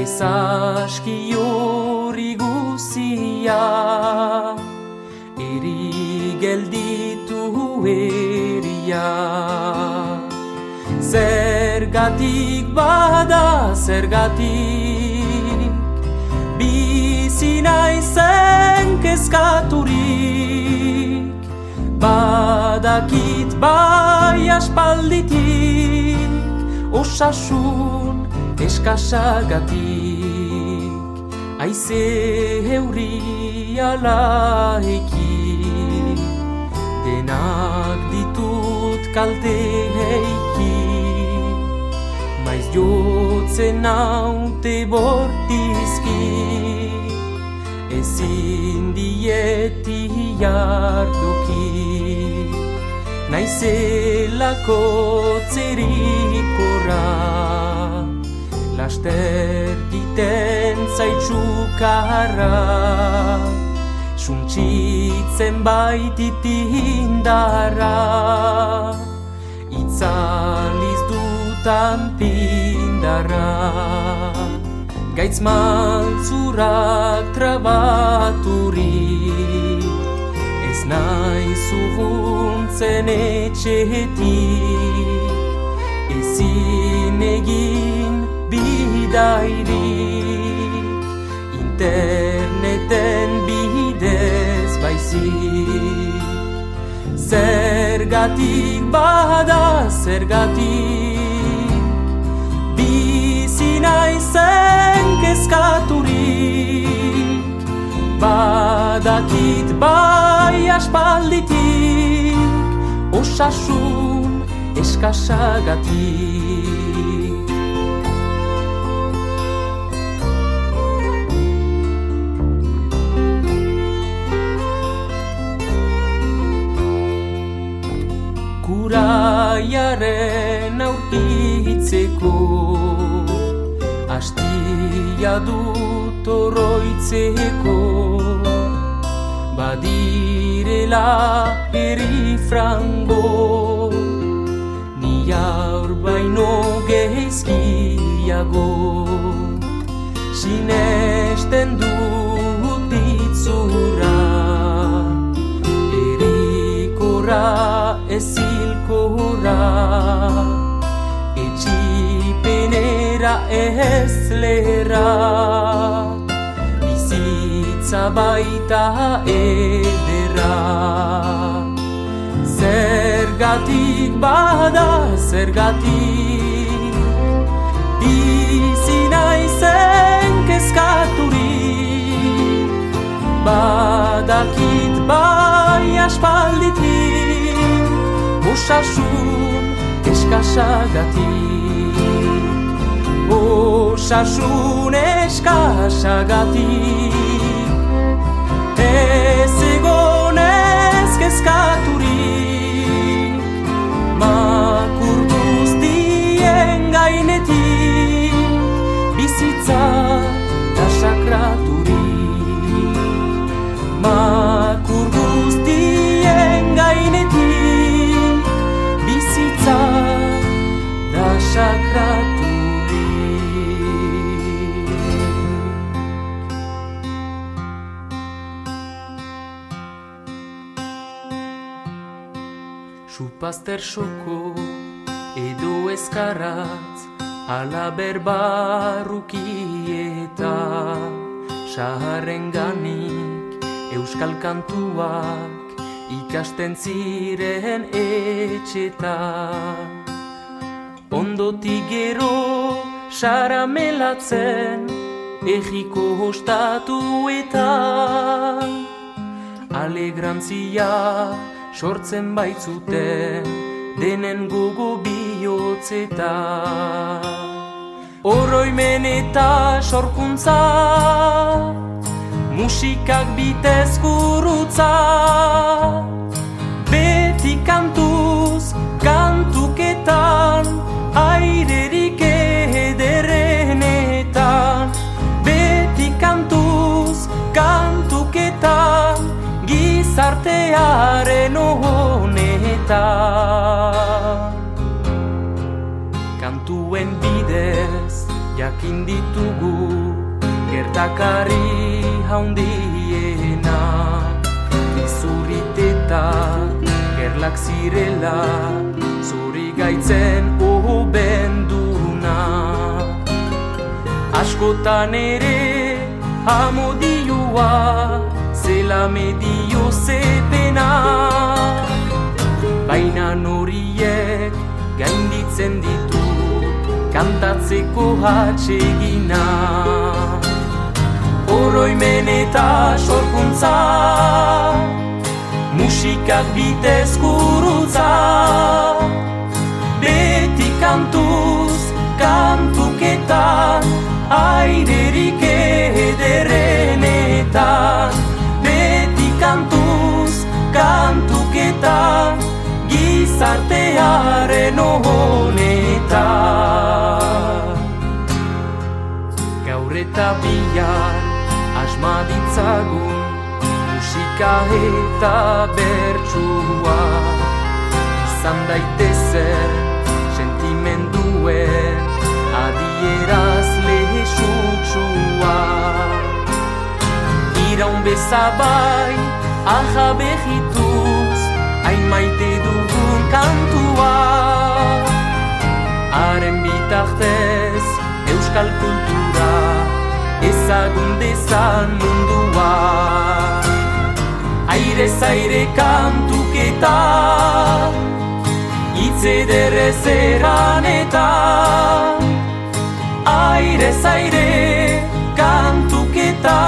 Ez aski hori guzia. Eri gelditu eria. Zergatik bada zergatik. Bizina izen kezkaturik Badakit bai aspalditik osasun eskasagatik Aize heuri alaiki Denak ditut kalte heiki Maiz jotzen haute bortizki Ezin dieti jarduki Naizelako tzerikorra Laster diten zaitsukarra Suntxitzen baitit indarra Itzaliz dutan pindarra Gaitz maltzurak trabaturik Ez nahi zuhuntzen etxetik Ezin egin bidairik. Interneten bidez baizik. Zergatik bada zergatik naizen kezkaturik. Badakit bai aspalditik Osasun eskasagatik. Kuraiaren aurkitzeko Astia dut oroitzeko Badirela perifrango Ni aur baino geizkiago Sinesten dut itzura Erikora ezilkora Etxipenera ez lera Bizitza baita edera. Zergatik bada zergatik. Naizen kezkaturik Badakit bai aspalditik. Osasun eskasagatik Osasun eskasagatik Ez egonez kezkaturik Makur guztien gainetik Bizitza da sakraturik. Makur guztien gainetik Bizitza da sakraturik Supazter soko edo ezkaratz Ala berbarruki eta Saharren ganik euskal kantuak Ikasten ziren etxeta Ondotik gero saramelatzen Ejiko hostatu eta Alegrantzia sortzen baitzuten denen gogo bihotzeta. Oroimen eta sorkuntza, musikak bitez gurutza, beti kantuz, kantuketan, airerik ederenetan, beti kantuz, kantuketan, gizartearen honetan. Kantuen bidez jakin ditugu gertakari haundiena Izurriteta gerlak zirela zuri gaitzen ohobenduna Askotan ere amodioa zela medio zepena Baina noriek gainditzen ditu kantatzeko hatxegina Oroimen eta sorkuntza musikak bitez gurutza. Beti kantuz, kantuketan, airerik ederenetan gizartearen honetan Gaur eta bihar asma ditzagun musika eta bertsua. Izan daitezen sentimenduen adieraz lehesutsua iraun bezabai aja behituz hain maite dugun kantua. Haren bitartez euskal kultura ezagun dezan mundua. Aire zaire kantuketa Itz ederrez eran eta Aire zaire kantuketa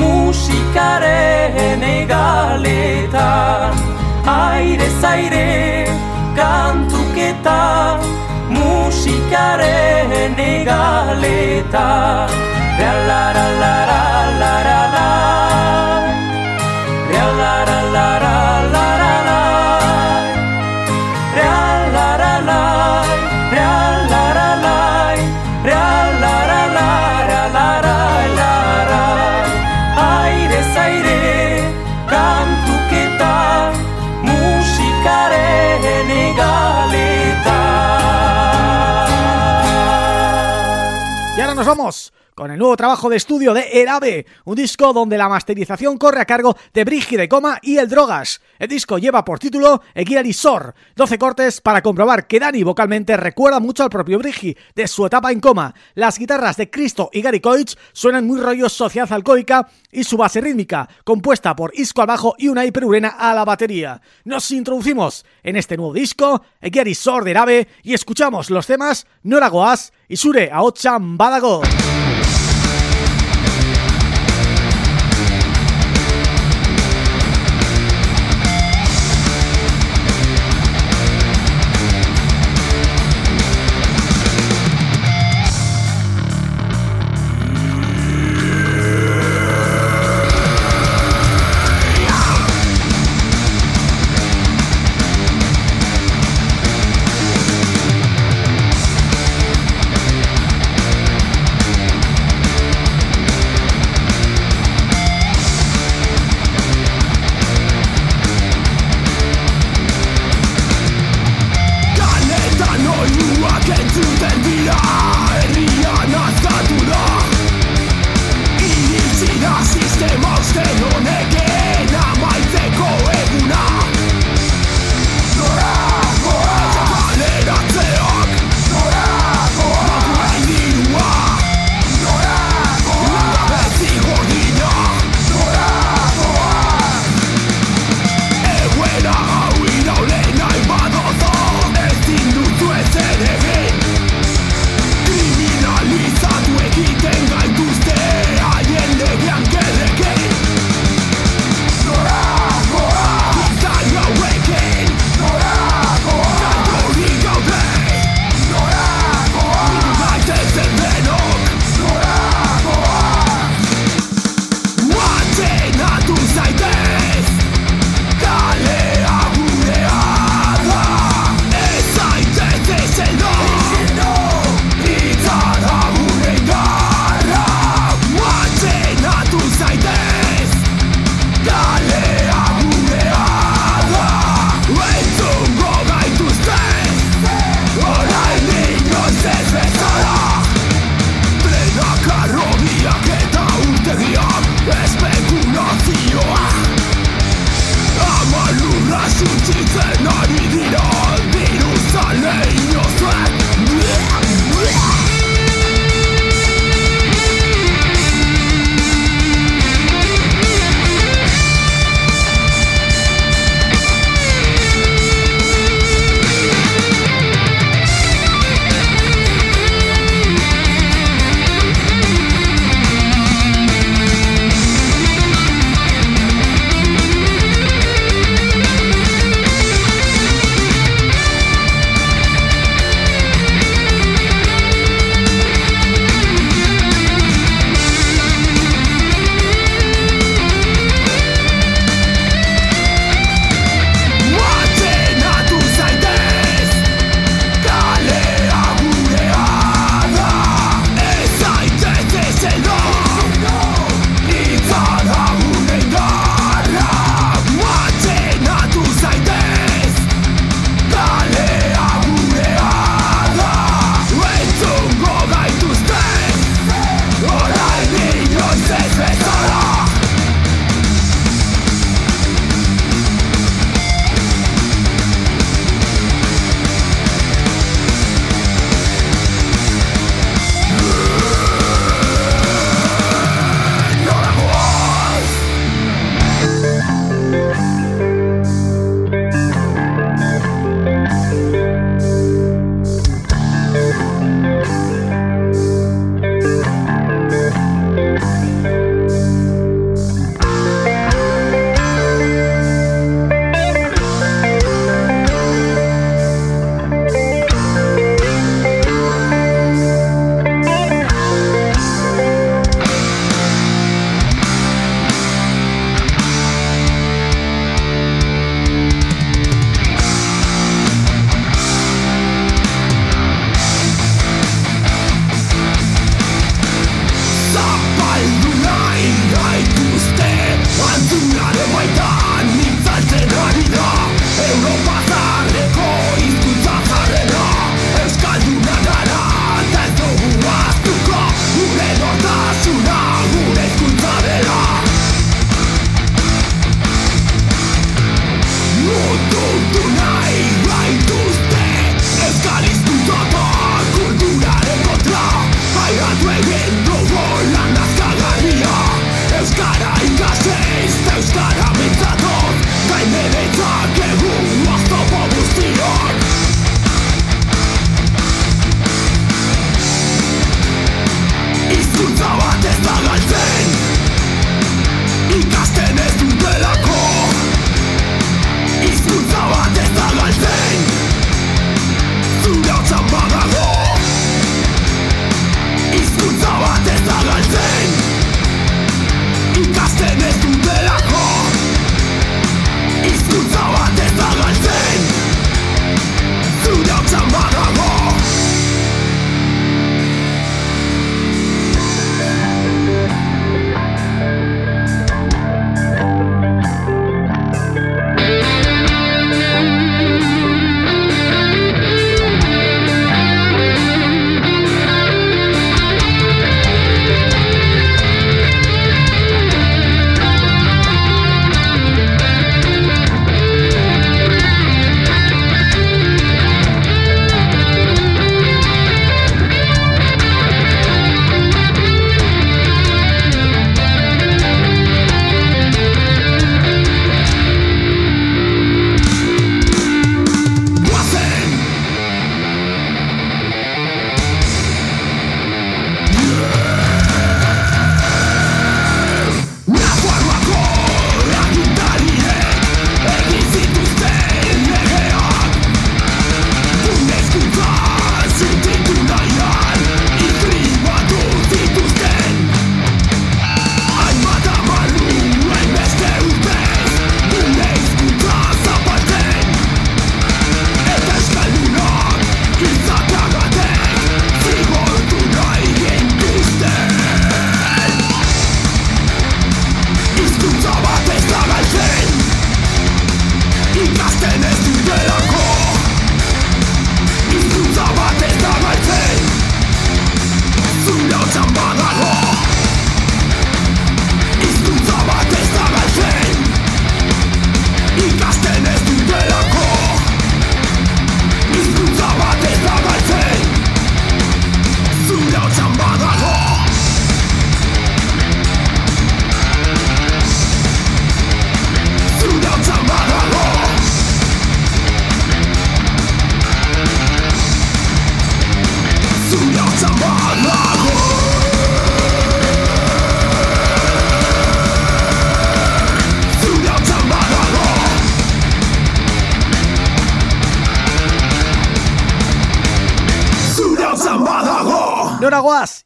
Musikaren egaletan aire zaire kantuketa musikaren egaleta. La la la la la la la. nosotros somos con el nuevo trabajo de estudio de Erabe, un disco donde la masterización corre a cargo de de Coma y El Drogas. El disco lleva por título Egiari Sor, 12 cortes para comprobar que Dani vocalmente recuerda mucho al propio Brigi de su etapa en coma. Las guitarras de Cristo y Gary Coich suenan muy rollo sociedad alcohólica y su base rítmica, compuesta por Isco al bajo y una hiperurena a la batería. Nos introducimos en este nuevo disco, Egiari Sor de Erabe, y escuchamos los temas Noragoaz y Sure Aochan Badago.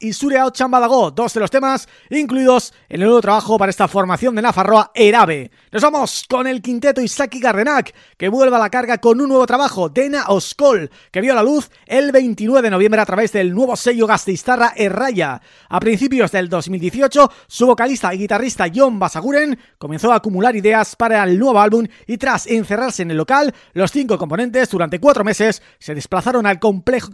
Y Sure Chambadago, dos de los temas incluidos en el nuevo trabajo para esta formación de Nafarroa, Erabe. Nos vamos con el quinteto Isaki Gardenak, que vuelve a la carga con un nuevo trabajo, Dena Oskol, que vio la luz el 29 de noviembre a través del nuevo sello Gasteiztarra Erraya. A principios del 2018, su vocalista y guitarrista John Basaguren comenzó a acumular ideas para el nuevo álbum y tras encerrarse en el local, los cinco componentes durante cuatro meses se desplazaron al,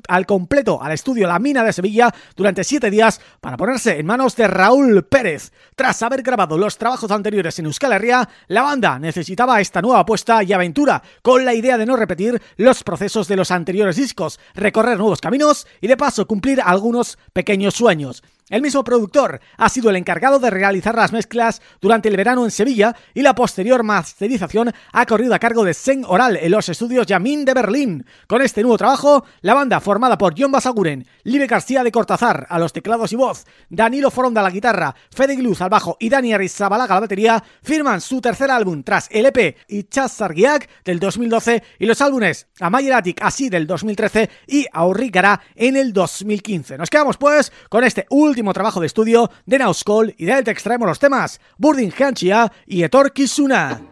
al completo al estudio La Mina de Sevilla durante siete días para ponerse en manos de Raúl Pérez. Tras haber grabado los trabajos anteriores en Euskal Herria, la banda necesitaba esta nueva apuesta y aventura, con la idea de no repetir los procesos de los anteriores discos, recorrer nuevos caminos y de paso cumplir algunos pequeños sueños. El mismo productor ha sido el encargado de realizar las mezclas durante el verano en Sevilla y la posterior masterización ha corrido a cargo de Sen Oral en los estudios Yamin de Berlín. Con este nuevo trabajo, la banda formada por John Basaguren, Libre García de Cortázar a los teclados y voz, Danilo Foronda a la guitarra, Fede Gluz al bajo y Dani Arrizabalaga a la batería, firman su tercer álbum tras el y Sargiak del 2012 y los álbumes Amayeratic así del 2013 y Aurrigara en el 2015. Nos quedamos pues con este último trabajo de estudio de Nauskol y de él te extraemos los temas Burdin Hanchia y Etor Kisuna.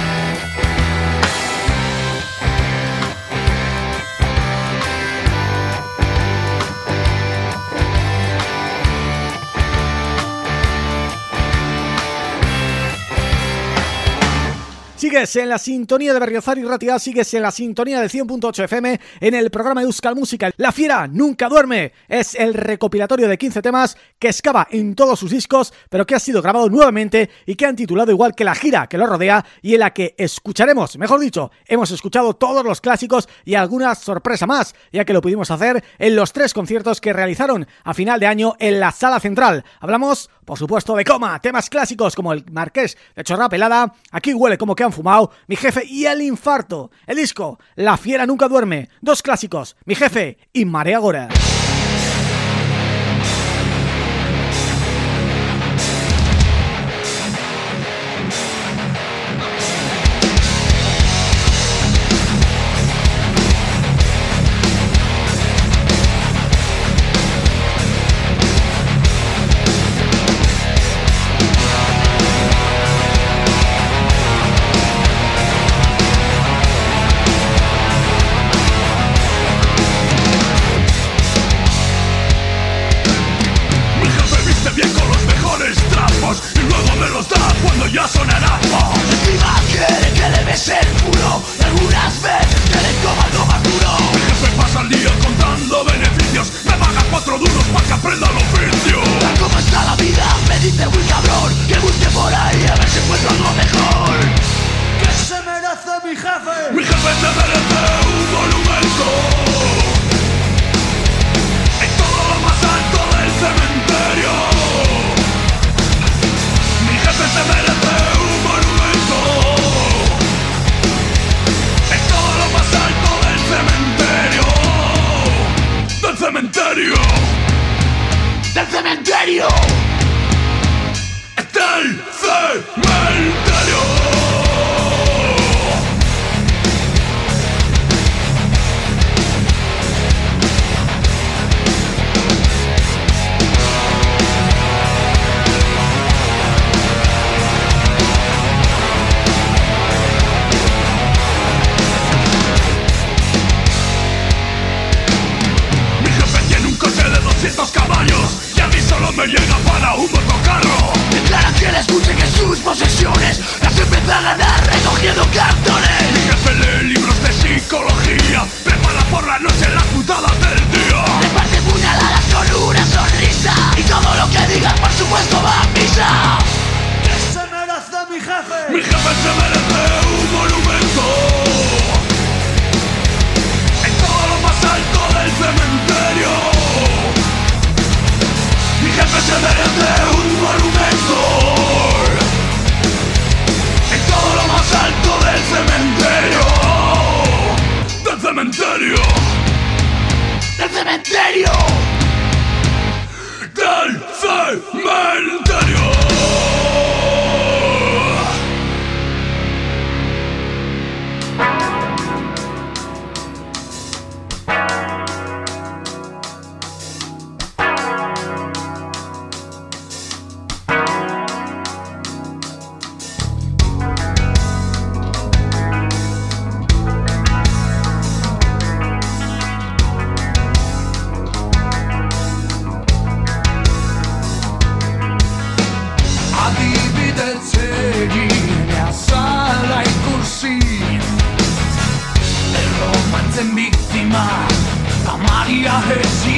Sigues en la sintonía de Berriozar y Ratia, sigues en la sintonía de 100.8 FM en el programa Euskal Música. La Fiera nunca duerme, es el recopilatorio de 15 temas que excava en todos sus discos, pero que ha sido grabado nuevamente y que han titulado igual que la gira que lo rodea y en la que escucharemos, mejor dicho, hemos escuchado todos los clásicos y alguna sorpresa más, ya que lo pudimos hacer en los tres conciertos que realizaron a final de año en la Sala Central. Hablamos, por supuesto, de Coma, temas clásicos como el Marqués de Chorra Pelada, Aquí huele como que han fumado, Mi Jefe y El Infarto. El disco, La Fiera Nunca Duerme, dos clásicos, Mi Jefe y Marea Gora. I hate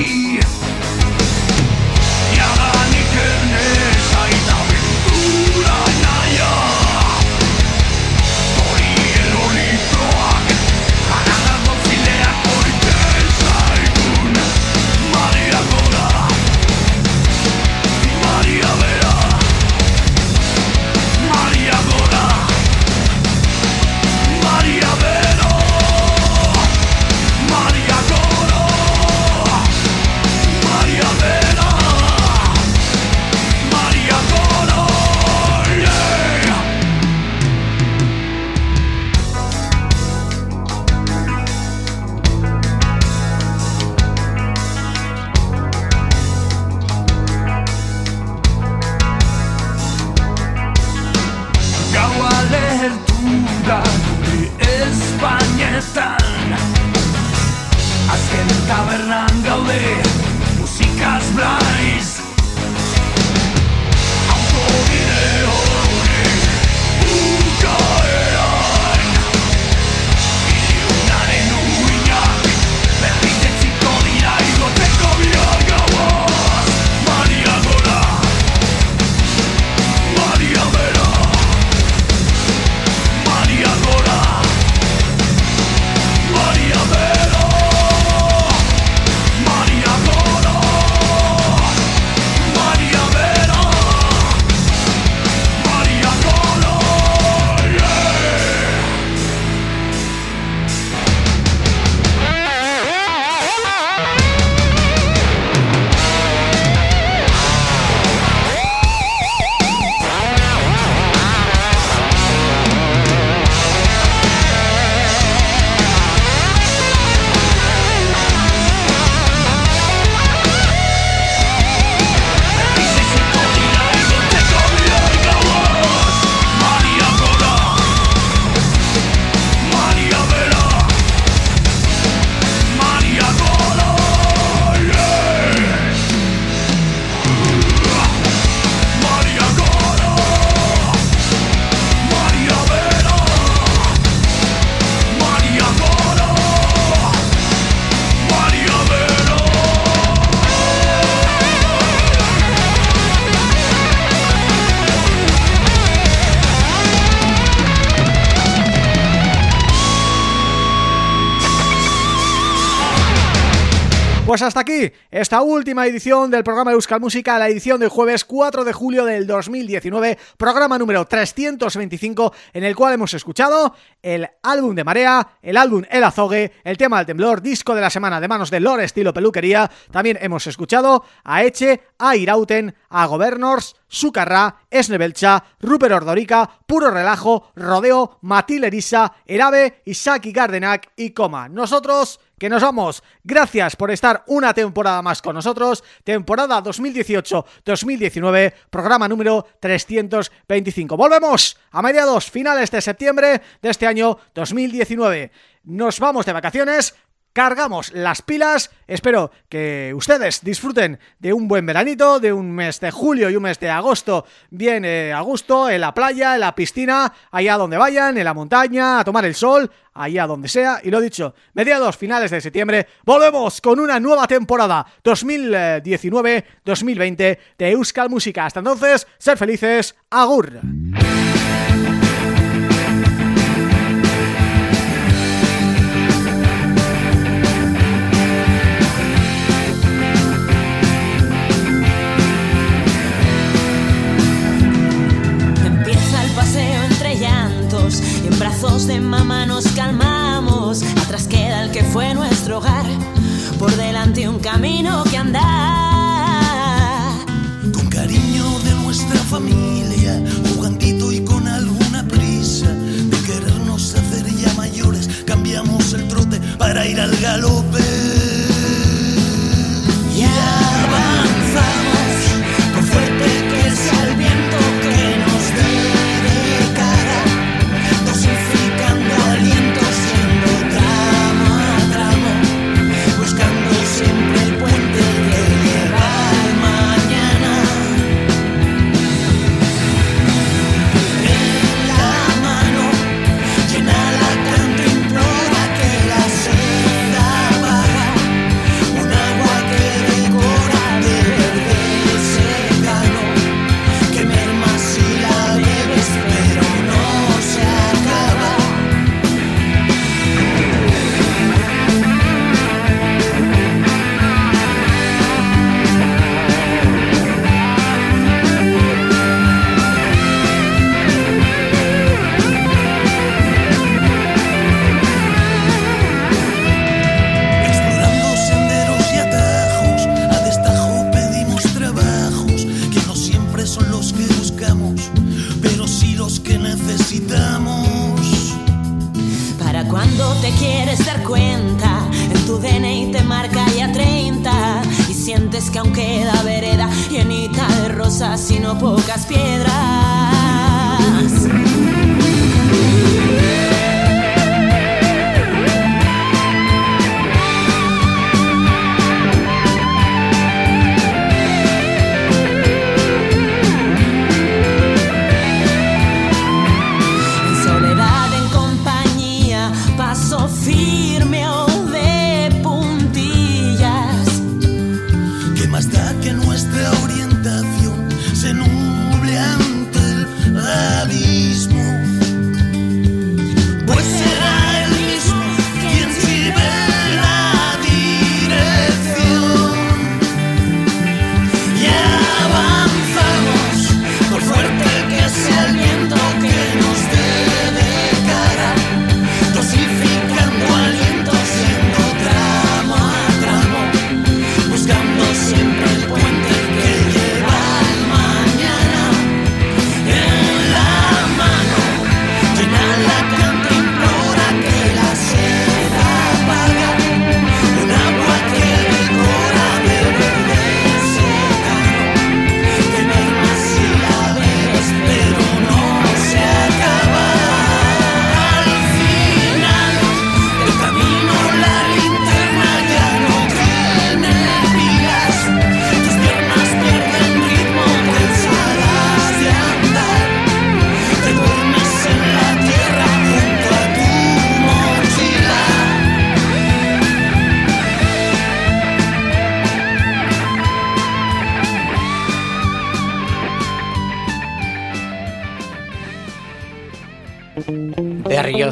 esta última edición del programa Euskal Música, la edición del jueves 4 de julio del 2019, programa número 325, en el cual hemos escuchado el álbum de Marea, el álbum El Azogue, el tema del temblor, disco de la semana de manos de Lore estilo peluquería, también hemos escuchado a Eche, a Irauten, a Governors, Sucarra, Esnebelcha, Rupert Ordorica, Puro Relajo, Rodeo, Matil Erisa, Erabe, Isaki Gardenac y Coma. Nosotros que nos vamos. Gracias por estar una temporada más con nosotros. Temporada 2018-2019, programa número 325. Volvemos a mediados finales de septiembre de este año 2019. Nos vamos de vacaciones, cargamos las pilas. Espero que ustedes disfruten de un buen veranito, de un mes de julio y un mes de agosto bien eh, a gusto, en la playa, en la piscina, allá donde vayan, en la montaña, a tomar el sol, allá donde sea. Y lo dicho, mediados finales de septiembre, volvemos con una nueva temporada 2019-2020 de Euskal Música. Hasta entonces, ser felices, agur. De mamá nos calmamos, atrás queda el que fue nuestro hogar, por delante un camino que andar. Con cariño de nuestra familia, jugandito y con alguna prisa, de querernos hacer ya mayores, cambiamos el trote para ir al galope.